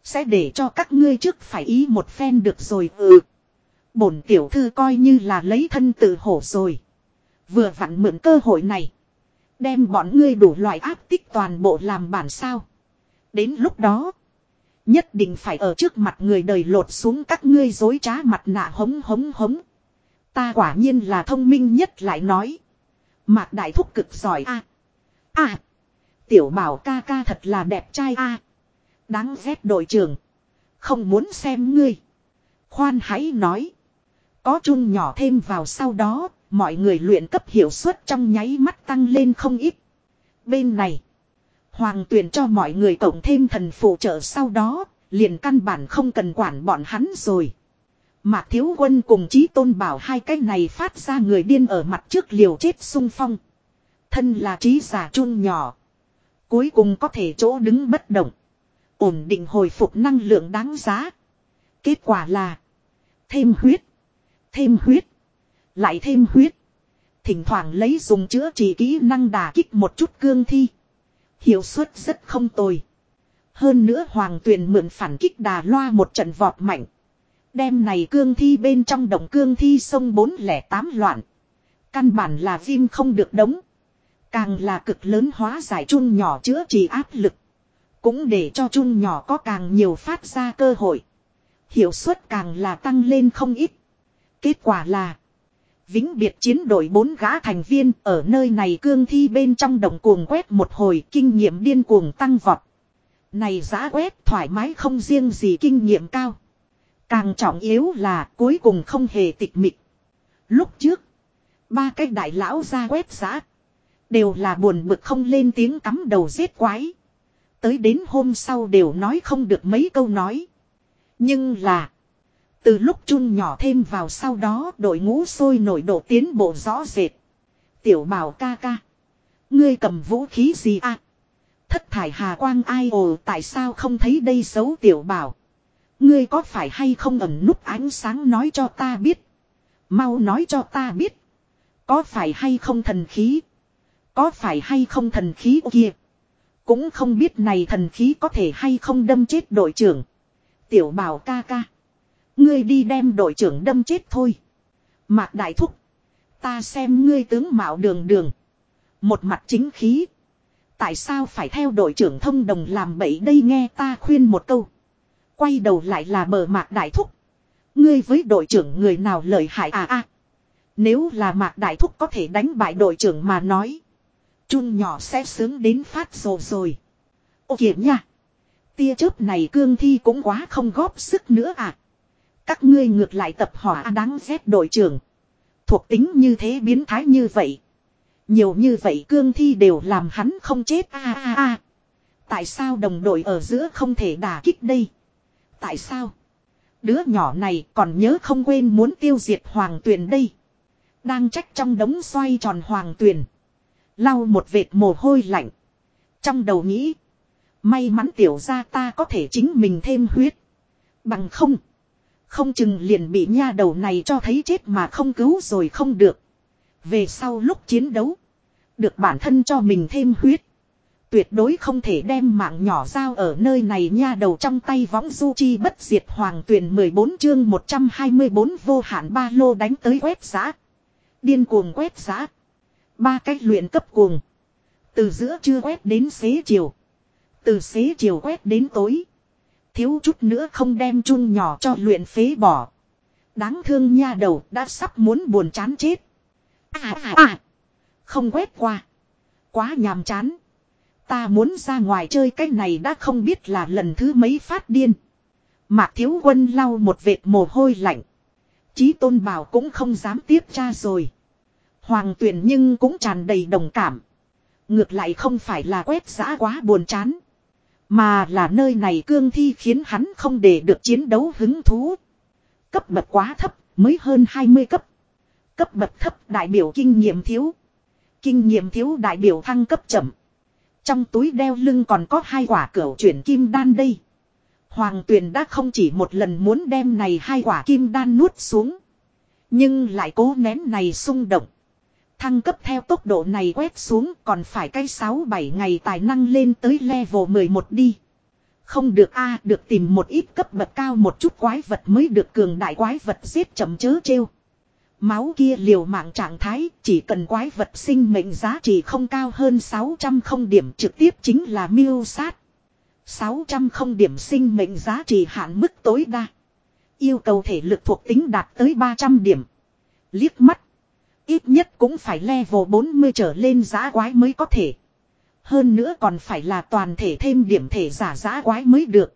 Sẽ để cho các ngươi trước phải ý một phen được rồi ừ. Bổn tiểu thư coi như là lấy thân tự hổ rồi. Vừa vặn mượn cơ hội này. Đem bọn ngươi đủ loại áp tích toàn bộ làm bản sao. Đến lúc đó. Nhất định phải ở trước mặt người đời lột xuống các ngươi dối trá mặt nạ hống hống hống. Ta quả nhiên là thông minh nhất lại nói. Mạc đại thúc cực giỏi a a Tiểu bảo ca ca thật là đẹp trai a Đáng ghét đội trưởng. Không muốn xem ngươi. Khoan hãy nói. Có chung nhỏ thêm vào sau đó, mọi người luyện cấp hiệu suất trong nháy mắt tăng lên không ít. Bên này, Hoàng tuyển cho mọi người cộng thêm thần phụ trợ sau đó, liền căn bản không cần quản bọn hắn rồi. Mạc Thiếu Quân cùng Chí Tôn Bảo hai cái này phát ra người điên ở mặt trước liều chết sung phong. Thân là trí giả chun nhỏ. Cuối cùng có thể chỗ đứng bất động. Ổn định hồi phục năng lượng đáng giá. Kết quả là. Thêm huyết. Thêm huyết. Lại thêm huyết. Thỉnh thoảng lấy dùng chữa trị kỹ năng đà kích một chút cương thi. Hiệu suất rất không tồi. Hơn nữa hoàng tuyền mượn phản kích đà loa một trận vọt mạnh. Đêm này cương thi bên trong đồng cương thi sông 408 loạn. Căn bản là viêm không được đóng. Càng là cực lớn hóa giải chun nhỏ chữa trị áp lực. Cũng để cho chun nhỏ có càng nhiều phát ra cơ hội. Hiệu suất càng là tăng lên không ít. Kết quả là. Vĩnh biệt chiến đội bốn gã thành viên ở nơi này cương thi bên trong đồng cuồng quét một hồi kinh nghiệm điên cuồng tăng vọt. Này giá quét thoải mái không riêng gì kinh nghiệm cao. Càng trọng yếu là cuối cùng không hề tịch mịch. Lúc trước, ba cái đại lão ra quét xã Đều là buồn bực không lên tiếng cắm đầu giết quái. Tới đến hôm sau đều nói không được mấy câu nói. Nhưng là. Từ lúc chun nhỏ thêm vào sau đó đội ngũ sôi nổi độ tiến bộ rõ rệt. Tiểu bảo ca ca. Ngươi cầm vũ khí gì à? Thất thải hà quang ai ồ tại sao không thấy đây xấu tiểu bảo. Ngươi có phải hay không ẩn núp ánh sáng nói cho ta biết. Mau nói cho ta biết. Có phải hay không thần khí. Có phải hay không thần khí kia. Cũng không biết này thần khí có thể hay không đâm chết đội trưởng. Tiểu bảo ca ca. Ngươi đi đem đội trưởng đâm chết thôi. Mạc đại thúc. Ta xem ngươi tướng mạo đường đường. Một mặt chính khí. Tại sao phải theo đội trưởng thông đồng làm bậy đây nghe ta khuyên một câu. Quay đầu lại là bờ mạc đại thúc. Ngươi với đội trưởng người nào lợi hại à à. Nếu là mạc đại thúc có thể đánh bại đội trưởng mà nói. Chun nhỏ sẽ sướng đến phát rồ rồi. Ô kìa nha. Tia chớp này cương thi cũng quá không góp sức nữa à. Các ngươi ngược lại tập hỏa à đáng ghét đội trưởng. Thuộc tính như thế biến thái như vậy. Nhiều như vậy cương thi đều làm hắn không chết a a a. Tại sao đồng đội ở giữa không thể đả kích đây? Tại sao? Đứa nhỏ này còn nhớ không quên muốn tiêu diệt hoàng tuyền đây. Đang trách trong đống xoay tròn hoàng tuyền. Lau một vệt mồ hôi lạnh. Trong đầu nghĩ. May mắn tiểu ra ta có thể chính mình thêm huyết. Bằng không. Không chừng liền bị nha đầu này cho thấy chết mà không cứu rồi không được. Về sau lúc chiến đấu. Được bản thân cho mình thêm huyết. Tuyệt đối không thể đem mạng nhỏ giao ở nơi này nha đầu trong tay võng du chi bất diệt hoàng tuyển 14 chương 124 vô hạn ba lô đánh tới quét giã. Điên cuồng quét giã. Ba cách luyện cấp cuồng. Từ giữa trưa quét đến xế chiều. Từ xế chiều quét đến tối. Thiếu chút nữa không đem chun nhỏ cho luyện phế bỏ. Đáng thương nha đầu đã sắp muốn buồn chán chết. À à à. Không quét qua. Quá nhàm chán. Ta muốn ra ngoài chơi cái này đã không biết là lần thứ mấy phát điên. Mạc thiếu quân lau một vệt mồ hôi lạnh. Chí tôn bảo cũng không dám tiếp tra rồi. Hoàng tuyển nhưng cũng tràn đầy đồng cảm. Ngược lại không phải là quét giã quá buồn chán. Mà là nơi này cương thi khiến hắn không để được chiến đấu hứng thú. Cấp bậc quá thấp, mới hơn 20 cấp. Cấp bậc thấp đại biểu kinh nghiệm thiếu. Kinh nghiệm thiếu đại biểu thăng cấp chậm. Trong túi đeo lưng còn có hai quả cửa chuyển kim đan đây. Hoàng tuyền đã không chỉ một lần muốn đem này hai quả kim đan nuốt xuống. Nhưng lại cố nén này xung động. Thăng cấp theo tốc độ này quét xuống còn phải cái 6-7 ngày tài năng lên tới level 11 đi. Không được a à, được tìm một ít cấp bậc cao một chút quái vật mới được cường đại quái vật giết chậm chớ trêu. Máu kia liều mạng trạng thái, chỉ cần quái vật sinh mệnh giá trị không cao hơn 600 không điểm trực tiếp chính là miêu sát. 600 không điểm sinh mệnh giá trị hạn mức tối đa. Yêu cầu thể lực thuộc tính đạt tới 300 điểm. Liếc mắt. Ít nhất cũng phải level 40 trở lên giá quái mới có thể. Hơn nữa còn phải là toàn thể thêm điểm thể giả giá quái mới được.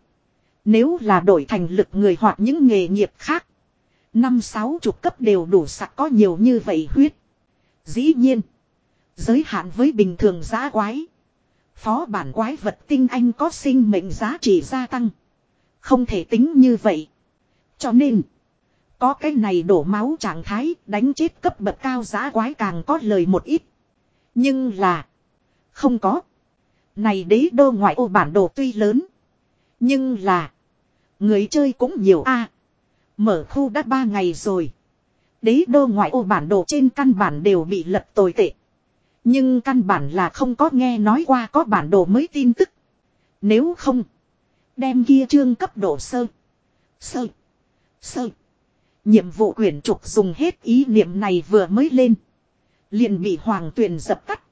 Nếu là đổi thành lực người hoặc những nghề nghiệp khác. Năm sáu chục cấp đều đủ sặc có nhiều như vậy huyết. Dĩ nhiên. Giới hạn với bình thường giá quái. Phó bản quái vật tinh anh có sinh mệnh giá trị gia tăng. Không thể tính như vậy. Cho nên. Có cái này đổ máu trạng thái đánh chết cấp bậc cao giá quái càng có lời một ít. Nhưng là. Không có. Này đế đô ngoại ô bản đồ tuy lớn. Nhưng là. Người chơi cũng nhiều a Mở khu đã ba ngày rồi. Đế đô ngoại ô bản đồ trên căn bản đều bị lật tồi tệ. Nhưng căn bản là không có nghe nói qua có bản đồ mới tin tức. Nếu không. Đem kia trương cấp độ sơ. Sơ. Sơ. Nhiệm vụ quyển trục dùng hết ý niệm này vừa mới lên. Liền bị hoàng tuyền dập tắt.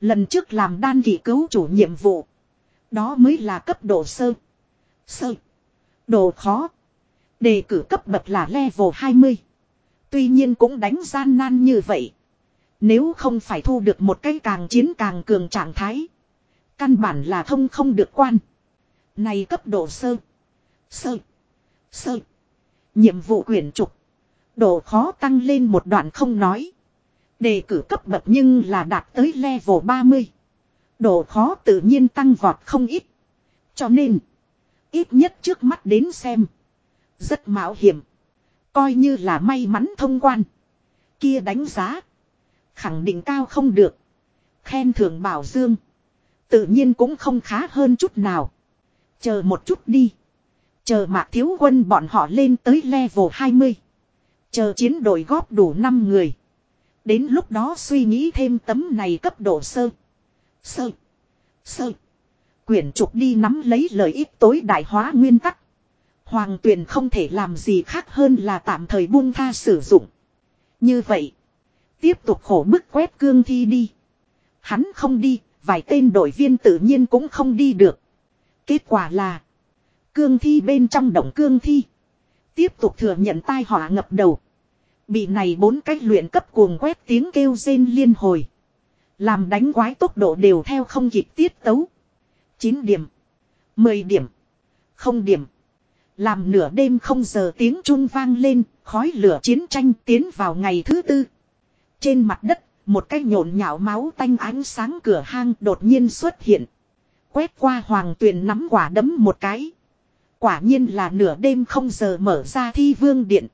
Lần trước làm đan kỳ cứu chủ nhiệm vụ. Đó mới là cấp độ sơ. Sơ. Độ khó. Đề cử cấp bậc là level 20. Tuy nhiên cũng đánh gian nan như vậy. Nếu không phải thu được một cái càng chiến càng cường trạng thái. Căn bản là thông không được quan. Này cấp độ sơ. Sơ. Sơ. Nhiệm vụ quyển trục. Độ khó tăng lên một đoạn không nói. Đề cử cấp bậc nhưng là đạt tới level 30. Độ khó tự nhiên tăng vọt không ít. Cho nên. Ít nhất trước mắt đến xem. Rất mạo hiểm. Coi như là may mắn thông quan. Kia đánh giá. Khẳng định cao không được. Khen thưởng bảo dương. Tự nhiên cũng không khá hơn chút nào. Chờ một chút đi. Chờ mạc thiếu quân bọn họ lên tới level 20. Chờ chiến đội góp đủ 5 người. Đến lúc đó suy nghĩ thêm tấm này cấp độ sơ. Sơ. Sơ. Quyển trục đi nắm lấy lợi ích tối đại hóa nguyên tắc. Hoàng tuyền không thể làm gì khác hơn là tạm thời buông tha sử dụng. Như vậy. Tiếp tục khổ bức quét cương thi đi. Hắn không đi, vài tên đội viên tự nhiên cũng không đi được. Kết quả là. Cương thi bên trong động cương thi. Tiếp tục thừa nhận tai họa ngập đầu. Bị này bốn cách luyện cấp cuồng quét tiếng kêu rên liên hồi. Làm đánh quái tốc độ đều theo không kịp tiết tấu. 9 điểm. 10 điểm. Không điểm. Làm nửa đêm không giờ tiếng trung vang lên, khói lửa chiến tranh tiến vào ngày thứ tư. Trên mặt đất, một cái nhộn nhạo máu tanh ánh sáng cửa hang đột nhiên xuất hiện. Quét qua hoàng tuyền nắm quả đấm một cái. Quả nhiên là nửa đêm không giờ mở ra thi vương điện.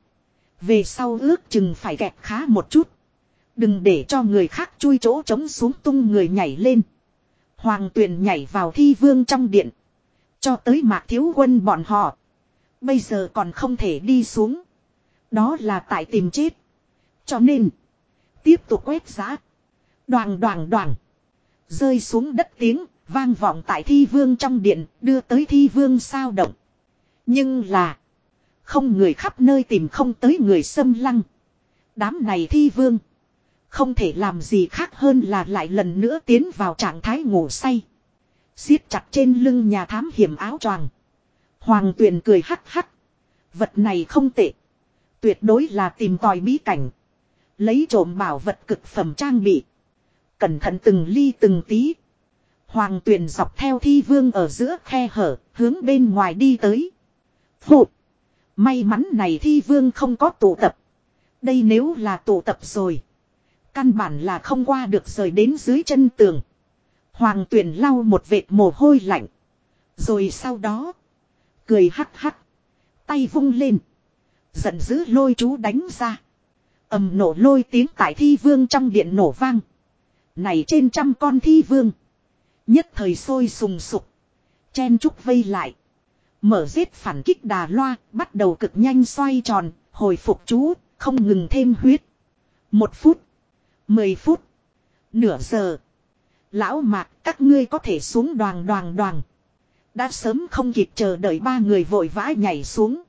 Về sau ước chừng phải kẹt khá một chút. Đừng để cho người khác chui chỗ trống xuống tung người nhảy lên. Hoàng tuyền nhảy vào thi vương trong điện. Cho tới mạc thiếu quân bọn họ. Bây giờ còn không thể đi xuống. Đó là tại tìm chết. Cho nên. Tiếp tục quét giá. Đoàn đoàn đoàn. Rơi xuống đất tiếng. Vang vọng tại thi vương trong điện. Đưa tới thi vương sao động. Nhưng là. Không người khắp nơi tìm không tới người xâm lăng. Đám này thi vương. Không thể làm gì khác hơn là lại lần nữa tiến vào trạng thái ngủ say. siết chặt trên lưng nhà thám hiểm áo choàng. Hoàng tuyền cười hắc hắc. Vật này không tệ. Tuyệt đối là tìm tòi bí cảnh. Lấy trộm bảo vật cực phẩm trang bị. Cẩn thận từng ly từng tí. Hoàng tuyền dọc theo thi vương ở giữa khe hở, hướng bên ngoài đi tới. Phụ. May mắn này thi vương không có tụ tập. Đây nếu là tụ tập rồi. Căn bản là không qua được rời đến dưới chân tường. Hoàng tuyền lau một vệt mồ hôi lạnh. Rồi sau đó. Cười hắc hắc. Tay vung lên. Giận dữ lôi chú đánh ra. ầm nổ lôi tiếng tại thi vương trong điện nổ vang. Này trên trăm con thi vương. Nhất thời sôi sùng sục. Chen trúc vây lại. Mở giết phản kích đà loa, bắt đầu cực nhanh xoay tròn, hồi phục chú, không ngừng thêm huyết. Một phút. Mười phút. Nửa giờ. Lão mạc, các ngươi có thể xuống đoàn đoàn đoàn. Đã sớm không kịp chờ đợi ba người vội vã nhảy xuống.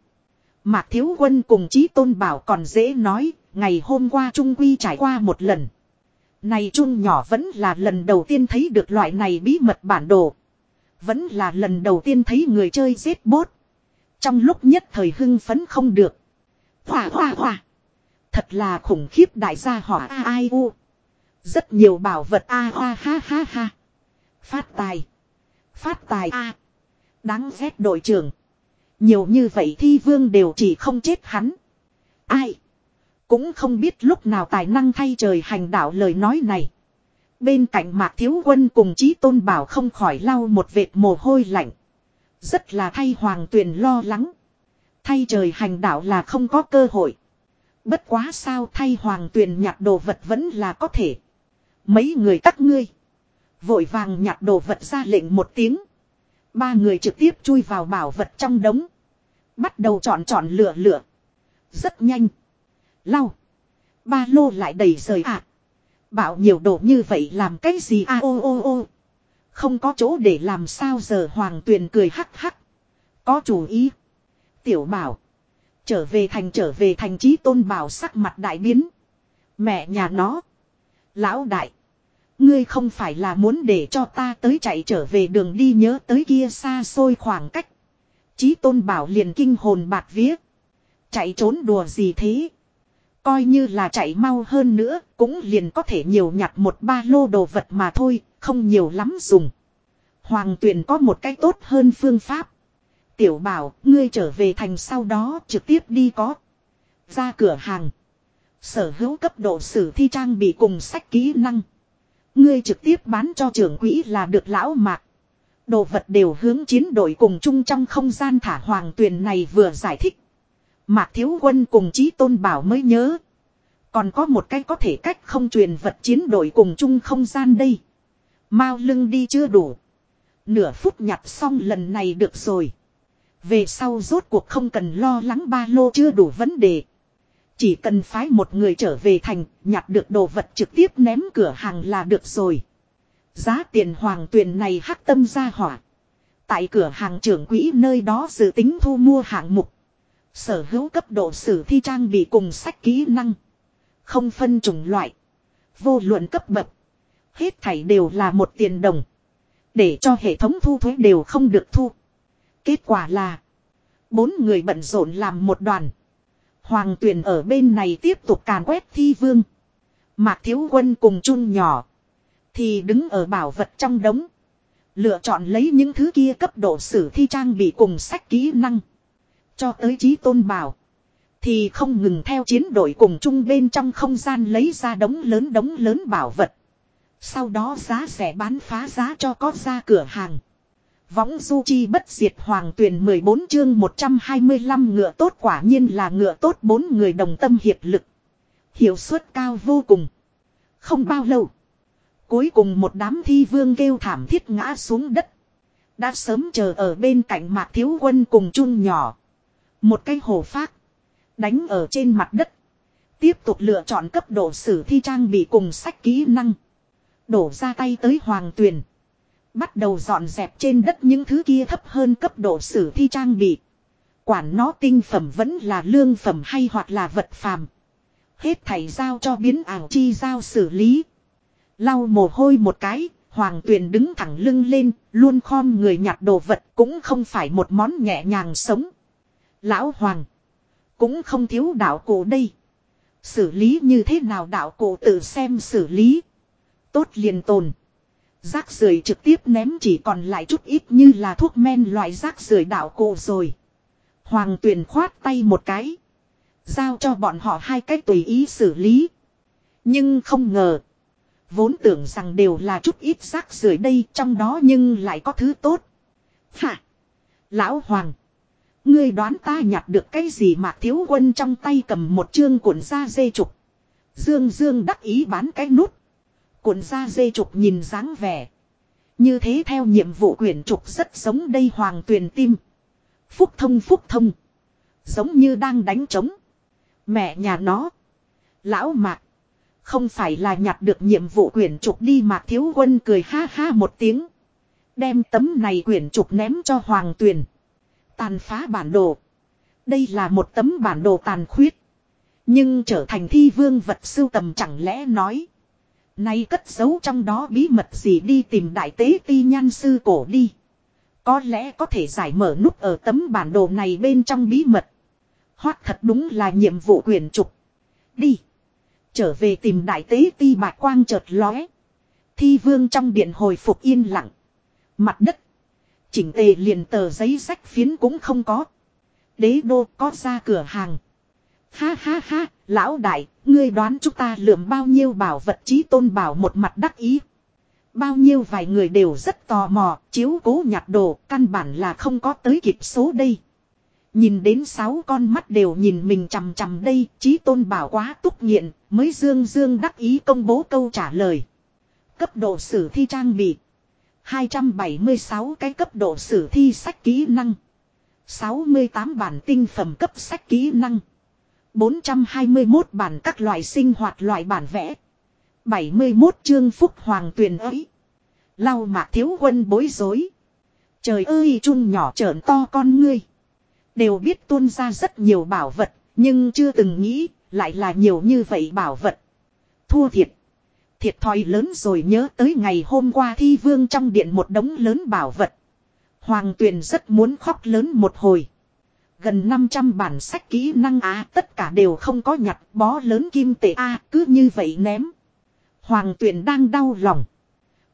Mạc Thiếu Quân cùng Chí Tôn Bảo còn dễ nói, ngày hôm qua Trung Quy trải qua một lần. Này Trung nhỏ vẫn là lần đầu tiên thấy được loại này bí mật bản đồ. Vẫn là lần đầu tiên thấy người chơi giết bốt. Trong lúc nhất thời hưng phấn không được. Hòa hòa hòa. Thật là khủng khiếp đại gia hỏa a ai u. Rất nhiều bảo vật a hoa ha ha ha. Phát tài. Phát tài a. Đáng ghét đội trưởng. Nhiều như vậy thi vương đều chỉ không chết hắn. Ai. Cũng không biết lúc nào tài năng thay trời hành đạo lời nói này. Bên cạnh mạc thiếu quân cùng chí tôn bảo không khỏi lau một vệt mồ hôi lạnh. Rất là thay hoàng tuyền lo lắng. Thay trời hành đạo là không có cơ hội. Bất quá sao thay hoàng tuyền nhặt đồ vật vẫn là có thể. Mấy người các ngươi. Vội vàng nhặt đồ vật ra lệnh một tiếng. Ba người trực tiếp chui vào bảo vật trong đống. Bắt đầu chọn chọn lựa lựa. Rất nhanh. Lau. Ba lô lại đầy rời ạ. À. Bảo nhiều đồ như vậy làm cái gì a à, ô ô ô. Không có chỗ để làm sao giờ hoàng tuyền cười hắc hắc. Có chủ ý. Tiểu bảo. Trở về thành trở về thành trí tôn bảo sắc mặt đại biến. Mẹ nhà nó. Lão đại. Ngươi không phải là muốn để cho ta tới chạy trở về đường đi nhớ tới kia xa xôi khoảng cách. Chí tôn bảo liền kinh hồn bạc vía. Chạy trốn đùa gì thế? Coi như là chạy mau hơn nữa, cũng liền có thể nhiều nhặt một ba lô đồ vật mà thôi, không nhiều lắm dùng. Hoàng tuyển có một cách tốt hơn phương pháp. Tiểu bảo, ngươi trở về thành sau đó trực tiếp đi có. Ra cửa hàng. Sở hữu cấp độ sử thi trang bị cùng sách kỹ năng. Ngươi trực tiếp bán cho trưởng quỹ là được lão mạc. Đồ vật đều hướng chiến đội cùng chung trong không gian thả hoàng tuyền này vừa giải thích. Mạc thiếu quân cùng chí tôn bảo mới nhớ. Còn có một cái có thể cách không truyền vật chiến đội cùng chung không gian đây. Mao lưng đi chưa đủ. Nửa phút nhặt xong lần này được rồi. Về sau rốt cuộc không cần lo lắng ba lô chưa đủ vấn đề. Chỉ cần phái một người trở về thành, nhặt được đồ vật trực tiếp ném cửa hàng là được rồi. Giá tiền hoàng tuyền này hắc tâm ra hỏa. Tại cửa hàng trưởng quỹ nơi đó dự tính thu mua hạng mục. Sở hữu cấp độ sử thi trang bị cùng sách kỹ năng. Không phân chủng loại. Vô luận cấp bậc. Hết thảy đều là một tiền đồng. Để cho hệ thống thu thuế đều không được thu. Kết quả là. Bốn người bận rộn làm một đoàn. Hoàng tuyển ở bên này tiếp tục càn quét thi vương. Mạc thiếu quân cùng chun nhỏ. Thì đứng ở bảo vật trong đống. Lựa chọn lấy những thứ kia cấp độ sử thi trang bị cùng sách kỹ năng. Cho tới trí tôn bảo. Thì không ngừng theo chiến đội cùng chung bên trong không gian lấy ra đống lớn đống lớn bảo vật. Sau đó giá rẻ bán phá giá cho có ra cửa hàng. Võng du chi bất diệt hoàng tuyển 14 chương 125 ngựa tốt quả nhiên là ngựa tốt bốn người đồng tâm hiệp lực. Hiệu suất cao vô cùng. Không bao lâu. Cuối cùng một đám thi vương kêu thảm thiết ngã xuống đất. Đã sớm chờ ở bên cạnh mạc thiếu quân cùng chung nhỏ. Một cái hồ phát. Đánh ở trên mặt đất. Tiếp tục lựa chọn cấp độ sử thi trang bị cùng sách kỹ năng. Đổ ra tay tới hoàng tuyền. Bắt đầu dọn dẹp trên đất những thứ kia thấp hơn cấp độ sử thi trang bị. Quản nó tinh phẩm vẫn là lương phẩm hay hoặc là vật phàm. Hết thảy giao cho biến ảo chi giao xử lý. Lau mồ hôi một cái, hoàng tuyền đứng thẳng lưng lên, luôn khom người nhặt đồ vật cũng không phải một món nhẹ nhàng sống. Lão hoàng, cũng không thiếu đạo cổ đây. Xử lý như thế nào đạo cổ tự xem xử lý. Tốt liền tồn. Rác rưởi trực tiếp ném chỉ còn lại chút ít như là thuốc men loại rác rưởi đạo cổ rồi. Hoàng tuyền khoát tay một cái. Giao cho bọn họ hai cách tùy ý xử lý. Nhưng không ngờ. Vốn tưởng rằng đều là chút ít rác rưởi đây trong đó nhưng lại có thứ tốt. Hả? Lão Hoàng. Ngươi đoán ta nhặt được cái gì mà thiếu quân trong tay cầm một chương cuộn da dê trục. Dương Dương đắc ý bán cái nút. Cuộn ra dê trục nhìn dáng vẻ. Như thế theo nhiệm vụ quyển trục rất giống đây hoàng tuyền tim. Phúc thông phúc thông. Giống như đang đánh trống. Mẹ nhà nó. Lão mạc. Không phải là nhặt được nhiệm vụ quyển trục đi mạc thiếu quân cười ha ha một tiếng. Đem tấm này quyển trục ném cho hoàng tuyền. Tàn phá bản đồ. Đây là một tấm bản đồ tàn khuyết. Nhưng trở thành thi vương vật sưu tầm chẳng lẽ nói. Nay cất giấu trong đó bí mật gì đi tìm đại tế ti nhan sư cổ đi. Có lẽ có thể giải mở nút ở tấm bản đồ này bên trong bí mật. Hoát thật đúng là nhiệm vụ quyền trục. Đi. Trở về tìm đại tế ti bạc quang chợt lóe. Thi vương trong điện hồi phục yên lặng. Mặt đất. Chỉnh tề liền tờ giấy sách phiến cũng không có. Đế đô có ra cửa hàng. Ha ha ha, lão đại, ngươi đoán chúng ta lượm bao nhiêu bảo vật trí tôn bảo một mặt đắc ý. Bao nhiêu vài người đều rất tò mò, chiếu cố nhặt đồ, căn bản là không có tới kịp số đây. Nhìn đến sáu con mắt đều nhìn mình chằm chằm đây, trí tôn bảo quá túc nghiện, mới dương dương đắc ý công bố câu trả lời. Cấp độ sử thi trang bị. 276 cái cấp độ sử thi sách kỹ năng. 68 bản tinh phẩm cấp sách kỹ năng. 421 bản các loại sinh hoạt loại bản vẽ. 71 chương phúc hoàng tuyền ấy. Lau mạc thiếu quân bối rối. Trời ơi chung nhỏ trợn to con ngươi. Đều biết tuôn ra rất nhiều bảo vật, nhưng chưa từng nghĩ, lại là nhiều như vậy bảo vật. Thua thiệt. Thiệt thòi lớn rồi nhớ tới ngày hôm qua thi vương trong điện một đống lớn bảo vật. Hoàng tuyền rất muốn khóc lớn một hồi. Gần 500 bản sách kỹ năng á tất cả đều không có nhặt bó lớn kim tệ a cứ như vậy ném. Hoàng tuyền đang đau lòng.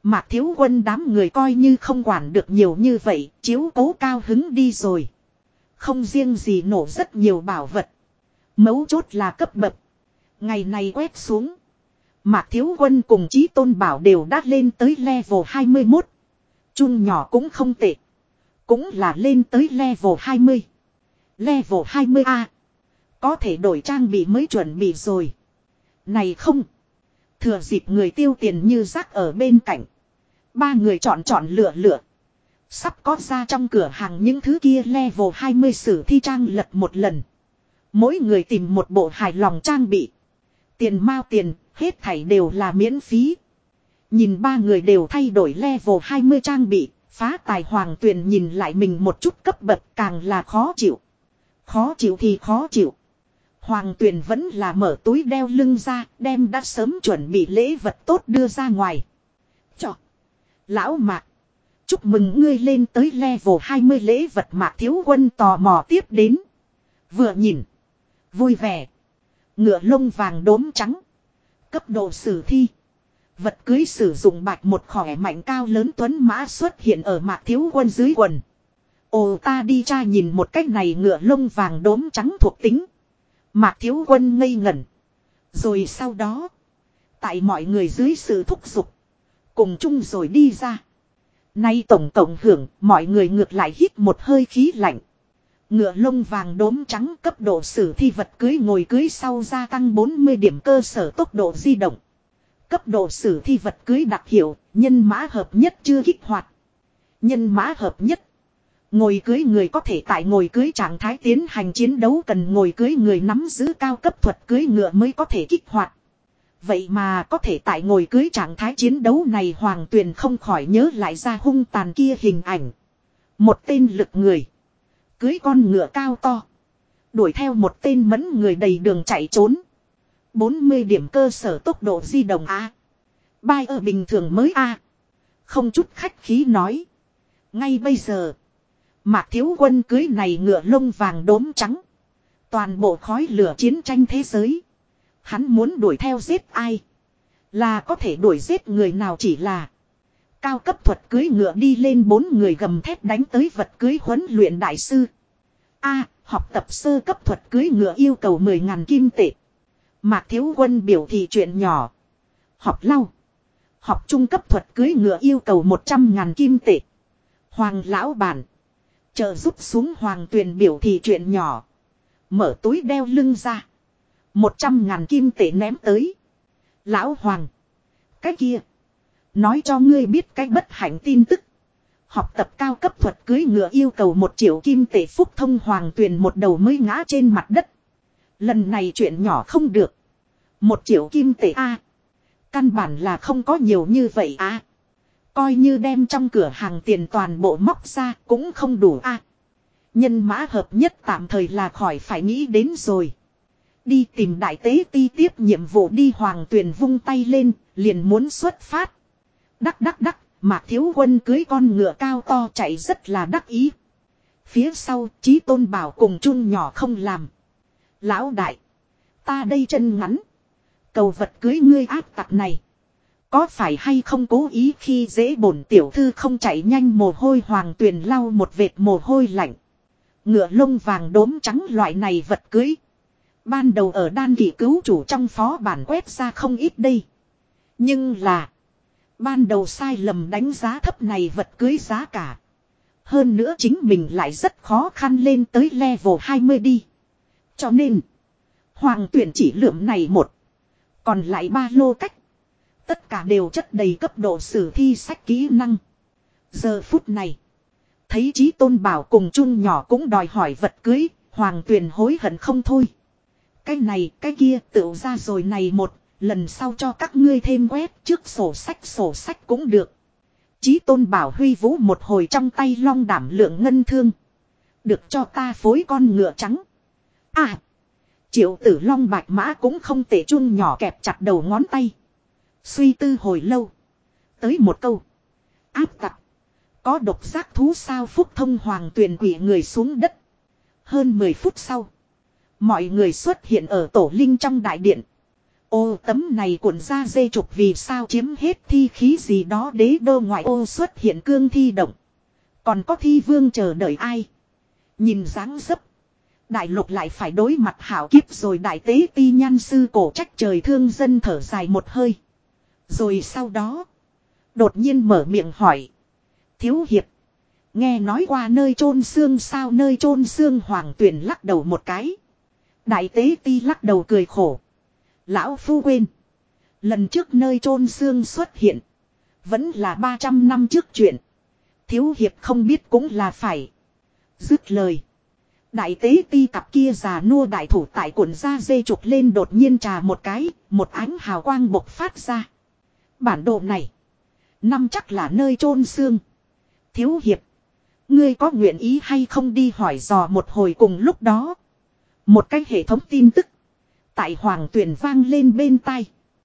Mạc thiếu quân đám người coi như không quản được nhiều như vậy, chiếu cố cao hứng đi rồi. Không riêng gì nổ rất nhiều bảo vật. Mấu chốt là cấp bậc. Ngày này quét xuống. Mạc thiếu quân cùng chí tôn bảo đều đã lên tới level 21. Chun nhỏ cũng không tệ. Cũng là lên tới level 20. Level 20A. Có thể đổi trang bị mới chuẩn bị rồi. Này không. Thừa dịp người tiêu tiền như rác ở bên cạnh. Ba người chọn chọn lựa lựa. Sắp có ra trong cửa hàng những thứ kia level 20 sử thi trang lật một lần. Mỗi người tìm một bộ hài lòng trang bị. Tiền mao tiền, hết thảy đều là miễn phí. Nhìn ba người đều thay đổi level 20 trang bị, phá tài hoàng tuyền nhìn lại mình một chút cấp bậc càng là khó chịu. Khó chịu thì khó chịu. Hoàng tuyền vẫn là mở túi đeo lưng ra, đem đã sớm chuẩn bị lễ vật tốt đưa ra ngoài. Chọ. Lão mạc. Chúc mừng ngươi lên tới level 20 lễ vật mạc thiếu quân tò mò tiếp đến. Vừa nhìn. Vui vẻ. Ngựa lông vàng đốm trắng. Cấp độ sử thi. Vật cưới sử dụng bạch một khỏe mạnh cao lớn tuấn mã xuất hiện ở mạc thiếu quân dưới quần. Ồ ta đi cha nhìn một cách này ngựa lông vàng đốm trắng thuộc tính. Mạc thiếu quân ngây ngẩn. Rồi sau đó. Tại mọi người dưới sự thúc giục. Cùng chung rồi đi ra. Nay tổng tổng hưởng mọi người ngược lại hít một hơi khí lạnh. Ngựa lông vàng đốm trắng cấp độ sử thi vật cưới ngồi cưới sau gia tăng 40 điểm cơ sở tốc độ di động. Cấp độ sử thi vật cưới đặc hiệu, nhân mã hợp nhất chưa kích hoạt. Nhân mã hợp nhất. Ngồi cưới người có thể tại ngồi cưới trạng thái tiến hành chiến đấu cần ngồi cưới người nắm giữ cao cấp thuật cưới ngựa mới có thể kích hoạt. Vậy mà có thể tại ngồi cưới trạng thái chiến đấu này hoàng tuyền không khỏi nhớ lại ra hung tàn kia hình ảnh. Một tên lực người. Cưới con ngựa cao to. Đuổi theo một tên mẫn người đầy đường chạy trốn. 40 điểm cơ sở tốc độ di động A. Bay ở bình thường mới A. Không chút khách khí nói. Ngay bây giờ. Mạc thiếu quân cưới này ngựa lông vàng đốm trắng. Toàn bộ khói lửa chiến tranh thế giới. Hắn muốn đuổi theo giết ai. Là có thể đuổi giết người nào chỉ là. Cao cấp thuật cưới ngựa đi lên bốn người gầm thép đánh tới vật cưới huấn luyện đại sư. A, học tập sơ cấp thuật cưới ngựa yêu cầu 10.000 kim tệ. Mạc Thiếu Quân biểu thị chuyện nhỏ. Học lau. Học trung cấp thuật cưới ngựa yêu cầu 100.000 kim tệ. Hoàng lão bản. Chờ rút xuống hoàng tuyền biểu thị chuyện nhỏ. Mở túi đeo lưng ra. một trăm ngàn kim tệ ném tới. Lão hoàng. Cái kia. Nói cho ngươi biết cái bất hạnh tin tức. Học tập cao cấp thuật cưới ngựa yêu cầu một triệu kim tệ phúc thông hoàng tuyền một đầu mới ngã trên mặt đất. Lần này chuyện nhỏ không được. Một triệu kim tệ A. Căn bản là không có nhiều như vậy A. Coi như đem trong cửa hàng tiền toàn bộ móc ra cũng không đủ A. Nhân mã hợp nhất tạm thời là khỏi phải nghĩ đến rồi. Đi tìm đại tế ti tiếp nhiệm vụ đi hoàng tuyền vung tay lên, liền muốn xuất phát. Đắc đắc đắc, mạc thiếu quân cưới con ngựa cao to chạy rất là đắc ý. Phía sau, trí tôn bảo cùng chun nhỏ không làm. Lão đại, ta đây chân ngắn. Cầu vật cưới ngươi áp tặc này. Có phải hay không cố ý khi dễ bổn tiểu thư không chạy nhanh mồ hôi hoàng tuyền lau một vệt mồ hôi lạnh. Ngựa lông vàng đốm trắng loại này vật cưới. Ban đầu ở đan kỷ cứu chủ trong phó bản quét ra không ít đây. Nhưng là. Ban đầu sai lầm đánh giá thấp này vật cưới giá cả. Hơn nữa chính mình lại rất khó khăn lên tới level 20 đi. Cho nên. Hoàng tuyển chỉ lượng này một. Còn lại ba lô cách. Tất cả đều chất đầy cấp độ sử thi sách kỹ năng. Giờ phút này. Thấy chí tôn bảo cùng chung nhỏ cũng đòi hỏi vật cưới. Hoàng tuyền hối hận không thôi. Cái này, cái kia tự ra rồi này một. Lần sau cho các ngươi thêm quét trước sổ sách sổ sách cũng được. Chí tôn bảo huy vũ một hồi trong tay long đảm lượng ngân thương. Được cho ta phối con ngựa trắng. À. Triệu tử long bạch mã cũng không tệ chung nhỏ kẹp chặt đầu ngón tay. Suy tư hồi lâu. Tới một câu. Áp tặc. Có độc giác thú sao phúc thông hoàng tuyển quỷ người xuống đất. Hơn 10 phút sau. Mọi người xuất hiện ở tổ linh trong đại điện. Ô tấm này cuộn ra dây trục vì sao chiếm hết thi khí gì đó đế đô ngoại ô xuất hiện cương thi động. Còn có thi vương chờ đợi ai. Nhìn dáng dấp. Đại lục lại phải đối mặt hảo kiếp rồi đại tế ti nhan sư cổ trách trời thương dân thở dài một hơi. Rồi sau đó. Đột nhiên mở miệng hỏi. Thiếu hiệp. Nghe nói qua nơi chôn xương sao, nơi chôn xương hoàng tuyển lắc đầu một cái. Đại tế ti lắc đầu cười khổ. Lão phu quên. Lần trước nơi chôn xương xuất hiện. Vẫn là 300 năm trước chuyện. Thiếu hiệp không biết cũng là phải. Dứt lời. Đại tế ti cặp kia già nua đại thủ tại cuộn da dây trục lên đột nhiên trà một cái. Một ánh hào quang bộc phát ra. Bản đồ này. Năm chắc là nơi chôn xương. Thiếu hiệp. Ngươi có nguyện ý hay không đi hỏi dò một hồi cùng lúc đó. Một cái hệ thống tin tức. Tại hoàng tuyển vang lên bên tai.